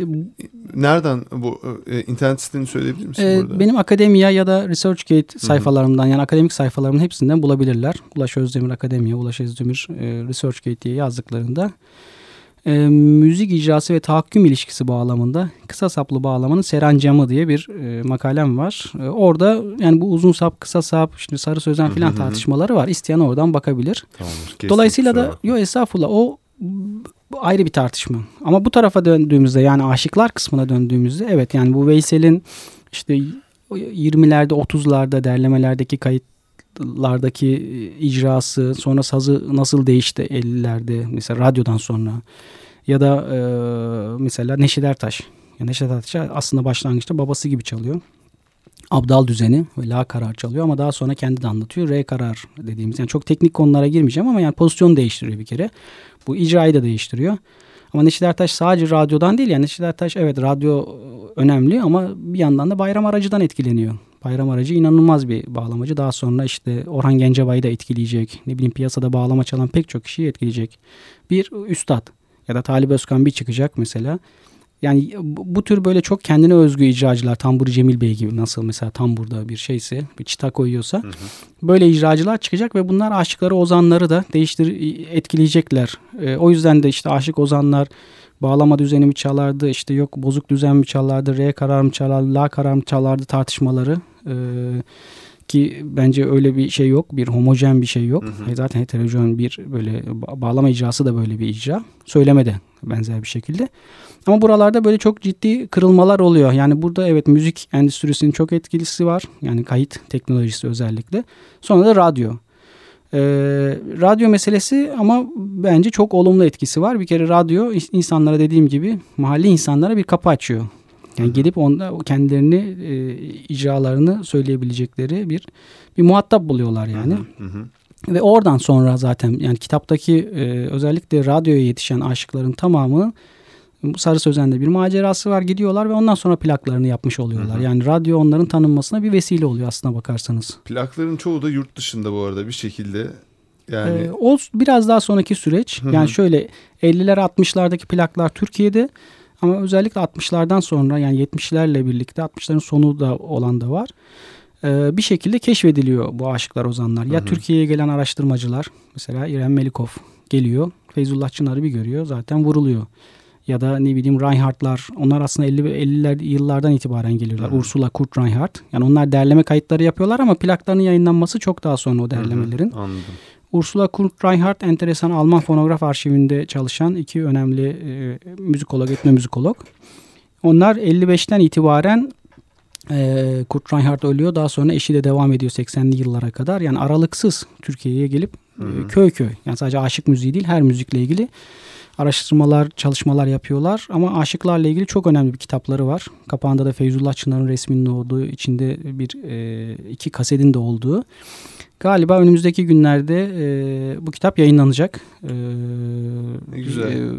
Nereden bu e, internet siteni söyleyebilir misin e, burada? Benim akademiya ya da ResearchGate sayfalarımdan yani akademik sayfalarımın hepsinden bulabilirler. Ulaş Özdemir Akademiya, Ulaş Özdemir e, ResearchGate diye yazdıklarında e, müzik icrası ve tahakküm ilişkisi bağlamında kısa saplı bağlamanın serancamı diye bir e, makalem var. E, orada yani bu uzun sap, kısa sap, işte sarı sözen filan tartışmaları var. İsteyen oradan bakabilir. Tamamdır, Dolayısıyla da yo estağfurullah o bu ayrı bir tartışma. Ama bu tarafa döndüğümüzde yani aşıklar kısmına döndüğümüzde evet yani bu Veysel'in işte 20'lerde 30'larda derlemelerdeki kayıtlardaki e, icrası sonra sazı nasıl değişti 50'lerde mesela radyodan sonra ya da e, mesela Neşet Ertaş. Yani Neşet Ertaş aslında başlangıçta babası gibi çalıyor. Abdal düzeni ve La karar çalıyor ama daha sonra kendi de anlatıyor. Re karar dediğimiz yani çok teknik konulara girmeyeceğim ama yani pozisyon değiştiriyor bir kere. Bu icrayı da değiştiriyor. Ama Neşet Ertaş sadece radyodan değil yani Neşet Ertaş evet radyo e, önemli ama bir yandan da bayram aracıdan etkileniyor. Bayram aracı inanılmaz bir bağlamacı. Daha sonra işte Orhan Gencebay'ı da etkileyecek. Ne bileyim piyasada bağlama çalan pek çok kişiyi etkileyecek. Bir üstad ya da Talip Özkan bir çıkacak mesela. Yani bu tür böyle çok kendine özgü icracılar Tambur Cemil Bey gibi nasıl mesela tamburda bir şeyse bir çıta koyuyorsa hı hı. böyle icracılar çıkacak ve bunlar aşıkları ozanları da değiştir etkileyecekler. E, o yüzden de işte aşık ozanlar bağlama düzeni mi çalardı işte yok bozuk düzen mi çalardı re karar mı çalardı la karar mı çalardı tartışmaları e, ki bence öyle bir şey yok bir homojen bir şey yok. Hı hı. E, zaten heterojen bir böyle bağlama icrası da böyle bir icra. Söyleme de benzer bir şekilde. Ama buralarda böyle çok ciddi kırılmalar oluyor. Yani burada evet müzik endüstrisinin çok etkilisi var. Yani kayıt teknolojisi özellikle. Sonra da radyo. Ee, radyo meselesi ama bence çok olumlu etkisi var. Bir kere radyo insanlara dediğim gibi mahalli insanlara bir kapı açıyor. Yani gelip onda kendilerini e, icralarını söyleyebilecekleri bir bir muhatap buluyorlar yani. Hı hı. Ve oradan sonra zaten yani kitaptaki e, özellikle radyoya yetişen aşıkların tamamı Sarı Sözen'de bir macerası var. Gidiyorlar ve ondan sonra plaklarını yapmış oluyorlar. Hı hı. Yani radyo onların tanınmasına bir vesile oluyor aslına bakarsanız. Plakların çoğu da yurt dışında bu arada bir şekilde. Yani ee, o biraz daha sonraki süreç. Hı hı. Yani şöyle 50'ler 60'lardaki plaklar Türkiye'de ama özellikle 60'lardan sonra yani 70'lerle birlikte 60'ların sonu da olan da var. Ee, bir şekilde keşfediliyor bu aşıklar ozanlar. Ya Türkiye'ye gelen araştırmacılar mesela İrem Melikov geliyor. Feyzullah Çınar'ı bir görüyor zaten vuruluyor ya da ne bileyim Reinhardt'lar onlar aslında 50 50'ler yıllardan itibaren geliyorlar. Hı. Ursula Kurt Reinhardt. Yani onlar derleme kayıtları yapıyorlar ama plaklarının yayınlanması çok daha sonra o derlemelerin. Hı hı, anladım. Ursula Kurt Reinhardt enteresan Alman fonograf arşivinde çalışan iki önemli e, müzikolog, etnomüzikolog. Onlar 55'ten itibaren E, Kurt Reinhardt ölüyor. Daha sonra eşi de devam ediyor 80'li yıllara kadar. Yani aralıksız Türkiye'ye gelip e, köy köy. Yani sadece aşık müziği değil her müzikle ilgili araştırmalar, çalışmalar yapıyorlar. Ama aşıklarla ilgili çok önemli bir kitapları var. Kapağında da Feyzullah Çınar'ın resminin olduğu, içinde bir e, iki kasetin de olduğu. Galiba önümüzdeki günlerde e, bu kitap yayınlanacak. E, ne güzel. E,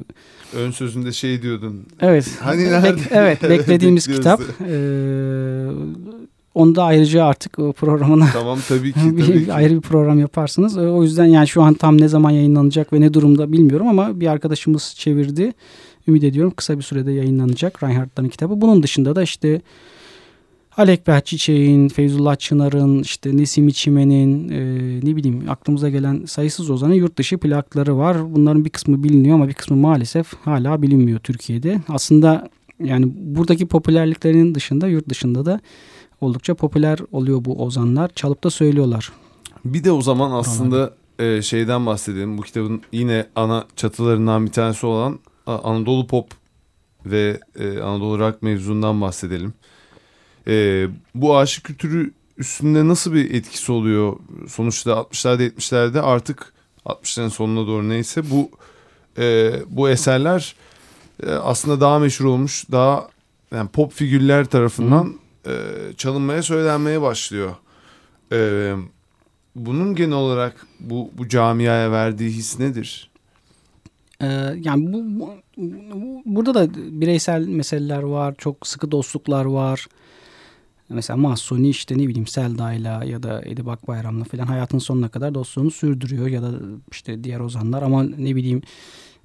Ön sözünde şey diyordun. Evet. Hani nerede? Bek, evet, beklediğimiz kitap. E, onu da ayrıca artık programına tamam tabii ki, tabii bir, ki. ayrı bir program yaparsınız. O yüzden yani şu an tam ne zaman yayınlanacak ve ne durumda bilmiyorum ama bir arkadaşımız çevirdi. Ümit ediyorum kısa bir sürede yayınlanacak Reinhardt'ların kitabı. Bunun dışında da işte Alekber Çiçek'in, Feyzullah Çınar'ın, işte Nesim İçimen'in, e, ne bileyim aklımıza gelen sayısız ozanın yurt dışı plakları var. Bunların bir kısmı biliniyor ama bir kısmı maalesef hala bilinmiyor Türkiye'de. Aslında yani buradaki popülerliklerinin dışında yurt dışında da oldukça popüler oluyor bu ozanlar. Çalıp da söylüyorlar. Bir de o zaman aslında e, şeyden bahsedelim. Bu kitabın yine ana çatılarından bir tanesi olan Anadolu Pop ve e, Anadolu Rock mevzundan bahsedelim. E, bu aşık kültürü üstünde nasıl bir etkisi oluyor? Sonuçta 60'larda 70'lerde artık 60'ların sonuna doğru neyse bu e, bu eserler e, aslında daha meşhur olmuş, daha yani pop figürler tarafından. E, çalınmaya, söylenmeye başlıyor. E, bunun genel olarak bu bu camiaya verdiği his nedir? Ee, yani bu, bu burada da bireysel meseleler var, çok sıkı dostluklar var. Mesela Mahsuni işte ne bileyim Selda'yla ya da Edip Akbayram'la falan hayatın sonuna kadar dostluğunu sürdürüyor. Ya da işte diğer ozanlar ama ne bileyim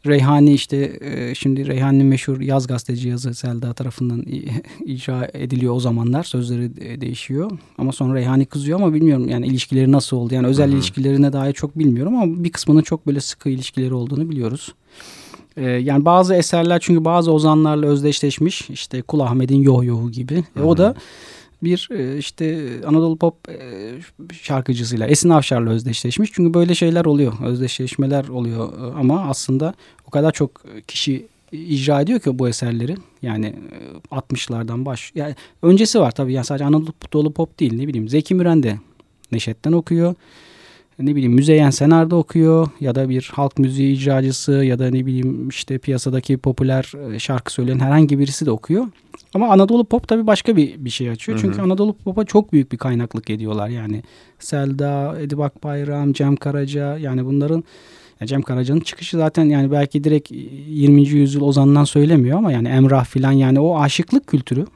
Reyhani işte e, şimdi Reyhani'nin meşhur Yaz Gazeteci yazı Selda tarafından icra ediliyor o zamanlar. Sözleri değişiyor. Ama sonra Reyhani kızıyor ama bilmiyorum yani ilişkileri nasıl oldu. Yani özel Hı-hı. ilişkilerine dair çok bilmiyorum ama bir kısmının çok böyle sıkı ilişkileri olduğunu biliyoruz. E, yani bazı eserler çünkü bazı ozanlarla özdeşleşmiş. İşte Kul Ahmet'in Yoh Yoh'u gibi. E, o da bir e, işte Anadolu pop e, şarkıcısıyla Esin Avşar'la özdeşleşmiş. Çünkü böyle şeyler oluyor. Özdeşleşmeler oluyor e, ama aslında o kadar çok kişi icra ediyor ki bu eserleri. Yani 60'lardan baş. Yani öncesi var tabii. Yani sadece Anadolu pop değil ne bileyim. Zeki Müren de Neşet'ten okuyor. Ne bileyim Müzeyyen Senar'da okuyor ya da bir halk müziği icracısı ya da ne bileyim işte piyasadaki popüler şarkı söyleyen herhangi birisi de okuyor. Ama Anadolu Pop tabii başka bir, bir şey açıyor. Hı hı. Çünkü Anadolu Pop'a çok büyük bir kaynaklık ediyorlar. Yani Selda, Edip Akbayram, Cem Karaca yani bunların ya Cem Karaca'nın çıkışı zaten yani belki direkt 20. yüzyıl ozanından söylemiyor ama yani Emrah filan yani o aşıklık kültürü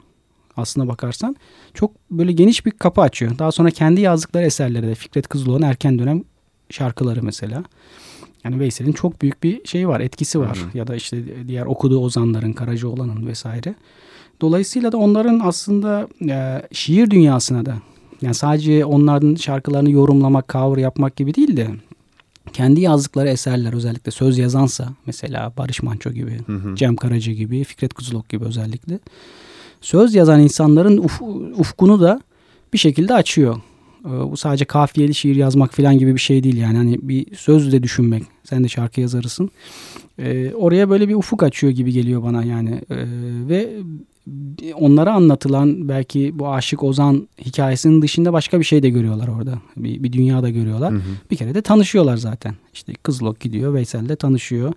aslına bakarsan çok böyle geniş bir kapı açıyor. Daha sonra kendi yazdıkları eserleri de Fikret Kızıloğlu'nun erken dönem şarkıları mesela. Yani Veysel'in çok büyük bir şeyi var, etkisi var. Hı hı. Ya da işte diğer okuduğu ozanların, Karacaoğlan'ın vesaire. Dolayısıyla da onların aslında e, şiir dünyasına da yani sadece onların şarkılarını yorumlamak, cover yapmak gibi değil de kendi yazdıkları eserler özellikle söz yazansa mesela Barış Manço gibi, hı hı. Cem Karaca gibi, Fikret Kuzulok gibi özellikle söz yazan insanların uf, ufkunu da bir şekilde açıyor. E, bu sadece kafiyeli şiir yazmak falan gibi bir şey değil yani hani bir sözle düşünmek. Sen de şarkı yazarısın. Ee, oraya böyle bir ufuk açıyor gibi geliyor bana yani ee, ve onlara anlatılan belki bu Aşık Ozan hikayesinin dışında başka bir şey de görüyorlar orada. Bir, bir dünya da görüyorlar. Hı hı. Bir kere de tanışıyorlar zaten. İşte Kızılok gidiyor, Veysel de tanışıyor.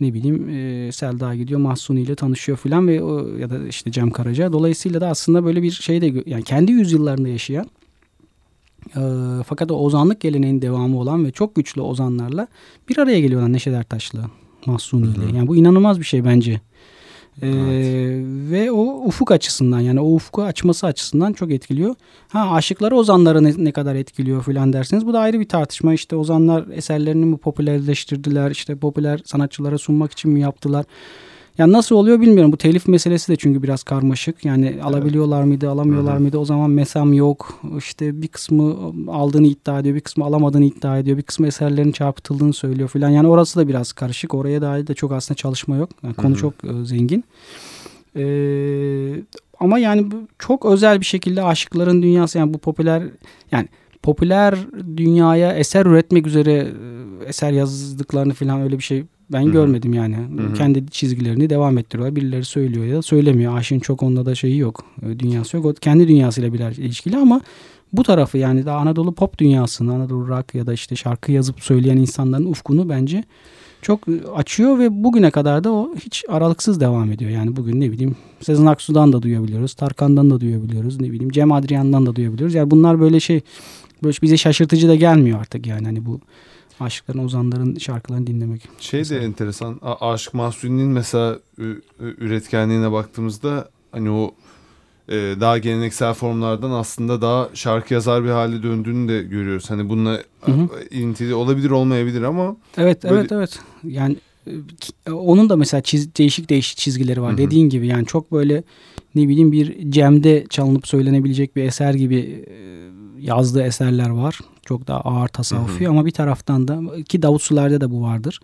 Ne bileyim e, Selda gidiyor, Mahsuni ile tanışıyor filan ve o, ya da işte Cem Karaca. Dolayısıyla da aslında böyle bir şey de yani kendi yüzyıllarında yaşayan e, fakat o ozanlık geleneğin devamı olan ve çok güçlü ozanlarla bir araya geliyorlar Neşet Ertaş'la, Mahsuni ile. Yani bu inanılmaz bir şey bence. Ee, Ve o ufuk açısından yani o ufku açması açısından çok etkiliyor. Ha aşıkları ozanları ne, ne kadar etkiliyor filan derseniz bu da ayrı bir tartışma. İşte ozanlar eserlerini mi popülerleştirdiler işte popüler sanatçılara sunmak için mi yaptılar? Yani nasıl oluyor bilmiyorum. Bu telif meselesi de çünkü biraz karmaşık. Yani evet. alabiliyorlar mıydı, alamıyorlar Hı-hı. mıydı? O zaman mesam yok. İşte bir kısmı aldığını iddia ediyor, bir kısmı alamadığını iddia ediyor. Bir kısmı eserlerin çarpıtıldığını söylüyor filan. Yani orası da biraz karışık. Oraya dair de çok aslında çalışma yok. Yani konu Hı-hı. çok e, zengin. Ee, ama yani çok özel bir şekilde aşıkların dünyası yani bu popüler yani popüler dünyaya eser üretmek üzere e, eser yazdıklarını falan öyle bir şey ben Hı-hı. görmedim yani. Hı-hı. Kendi çizgilerini devam ettiriyorlar. Birileri söylüyor ya da söylemiyor. Aşığın çok onda da şeyi yok. E, dünyası yok. O kendi dünyasıyla birer ilişkili ama bu tarafı yani daha Anadolu pop dünyasını, Anadolu rock ya da işte şarkı yazıp söyleyen insanların ufkunu bence çok açıyor ve bugüne kadar da o hiç aralıksız devam ediyor. Yani bugün ne bileyim Sezen Aksu'dan da duyabiliyoruz, Tarkan'dan da duyabiliyoruz, ne bileyim Cem Adrian'dan da duyabiliyoruz. Yani bunlar böyle şey böyle bize şaşırtıcı da gelmiyor artık yani hani bu aşıkların, ozanların şarkılarını dinlemek. Şey mesela. de enteresan. Aşık Mahsuni'nin mesela üretkenliğine baktığımızda hani o e, daha geleneksel formlardan aslında daha şarkı yazar bir hale döndüğünü de görüyoruz. Hani bununla ilintili olabilir olmayabilir ama. Evet böyle... evet evet. Yani e, onun da mesela çiz, değişik değişik çizgileri var. Hı hı. Dediğin gibi yani çok böyle ne bileyim bir cemde çalınıp söylenebilecek bir eser gibi e, yazdığı eserler var. Çok daha ağır tasavvufi hı hı. ama bir taraftan da ki Davut Sular'da da bu vardır.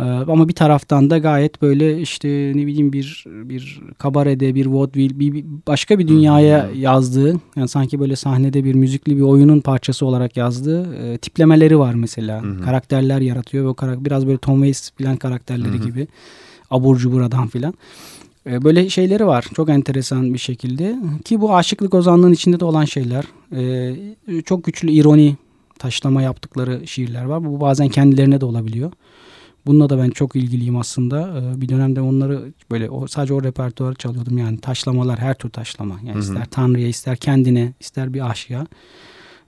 Ee, ama bir taraftan da gayet böyle işte ne bileyim bir bir kabarede bir vaudeville bir, bir başka bir dünyaya hmm. yazdığı yani sanki böyle sahnede bir müzikli bir oyunun parçası olarak yazdığı e, tiplemeleri var mesela. Hmm. Karakterler yaratıyor ve o karakter biraz böyle Tom Waits filan karakterleri hmm. gibi abur cubur adam filan. E, böyle şeyleri var çok enteresan bir şekilde ki bu aşıklık ozanlığın içinde de olan şeyler. E, çok güçlü ironi taşlama yaptıkları şiirler var. Bu bazen kendilerine de olabiliyor. Bununla da ben çok ilgiliyim aslında. Ee, bir dönemde onları böyle o, sadece o repertuarı çalıyordum yani taşlamalar her tür taşlama. Yani hı hı. ister Tanrı'ya ister kendine ister bir aşığa.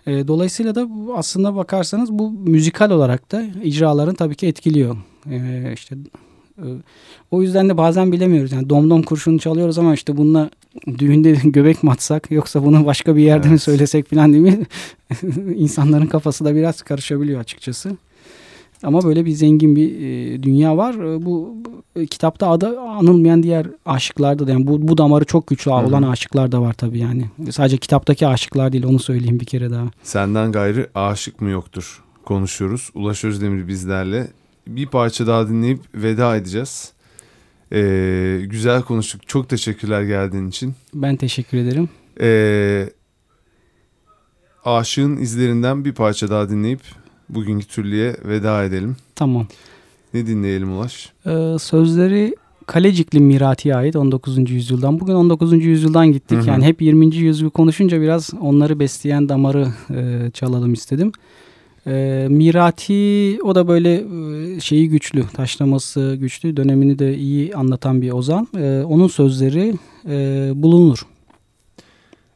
Ee, dolayısıyla da aslında bakarsanız bu müzikal olarak da icraların tabii ki etkiliyor. Ee, işte e, o yüzden de bazen bilemiyoruz. Yani domdom kurşunu çalıyoruz ama işte bununla düğünde göbek mi atsak yoksa bunu başka bir yerde evet. mi söylesek falan değil mi? İnsanların kafası da biraz karışabiliyor açıkçası. Ama böyle bir zengin bir e, dünya var. E, bu, bu e, kitapta adı anılmayan diğer aşıklarda da yani bu, bu damarı çok güçlü Hı-hı. olan aşıklar da var tabii yani. Sadece kitaptaki aşıklar değil onu söyleyeyim bir kere daha. Senden gayrı aşık mı yoktur konuşuyoruz. Ulaş Özdemir bizlerle. Bir parça daha dinleyip veda edeceğiz. Ee, güzel konuştuk. Çok teşekkürler geldiğin için. Ben teşekkür ederim. Ee, Aşığın izlerinden bir parça daha dinleyip bugünkü türlüye veda edelim. Tamam. Ne dinleyelim Ulaş? Ee, sözleri Kalecikli Mirati'ye ait 19. yüzyıldan. Bugün 19. yüzyıldan gittik. Hı hı. Yani hep 20. yüzyıl konuşunca biraz onları besleyen damarı e, çalalım istedim. E, Mirati o da böyle e, şeyi güçlü, taşlaması güçlü, dönemini de iyi anlatan bir ozan. E, onun sözleri e, bulunur.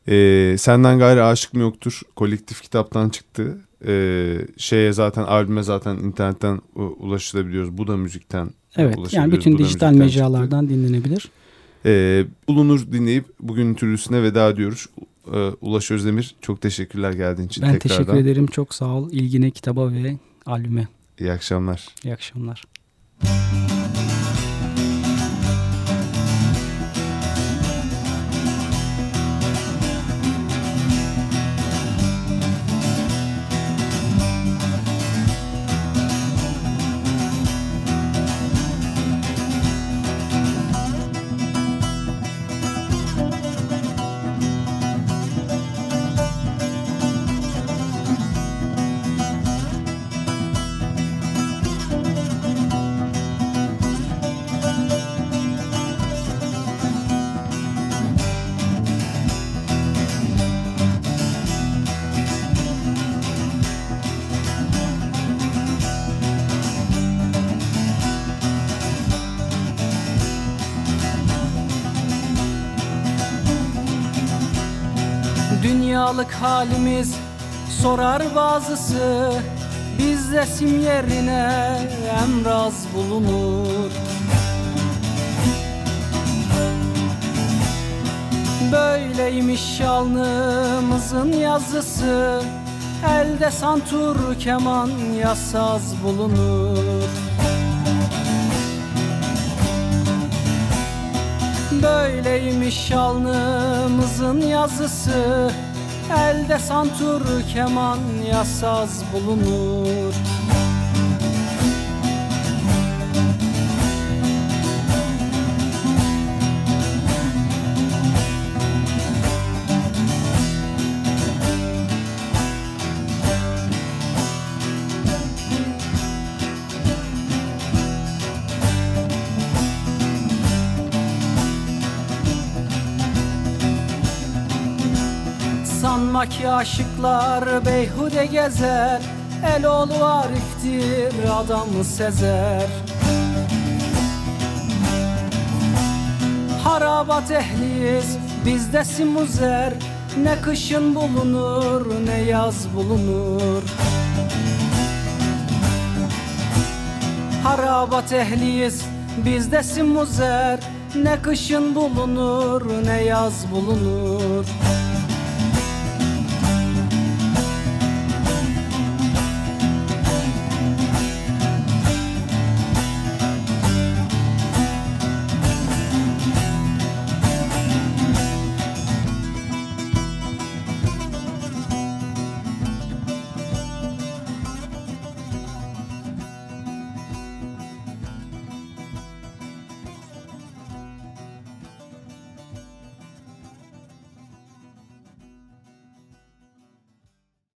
E, senden gayrı aşık mı yoktur? Kolektif kitaptan çıktı e, şeye zaten albüme zaten internetten ulaşılabiliyoruz. Bu da müzikten Evet yani bütün dijital mecralardan çıktı. dinlenebilir. E, bulunur dinleyip bugün türlüsüne veda ediyoruz. E, Ulaş Özdemir çok teşekkürler geldiğin için ben tekrardan. teşekkür ederim çok sağ ol ilgine kitaba ve albüme. İyi akşamlar. İyi akşamlar. Sorar bazısı Bizde sim yerine emraz bulunur. Böyleymiş şalnımızın yazısı Elde santur keman yasaz bulunur. Böyleymiş şalnımızın yazısı Elde santur keman yasaz bulunur Sanma ki aşıklar beyhude gezer El oğlu Arif'tir adamı sezer. Harabat ehliyiz bizde simuzer Ne kışın bulunur ne yaz bulunur. Harabat ehliyiz bizde simuzer Ne kışın bulunur ne yaz bulunur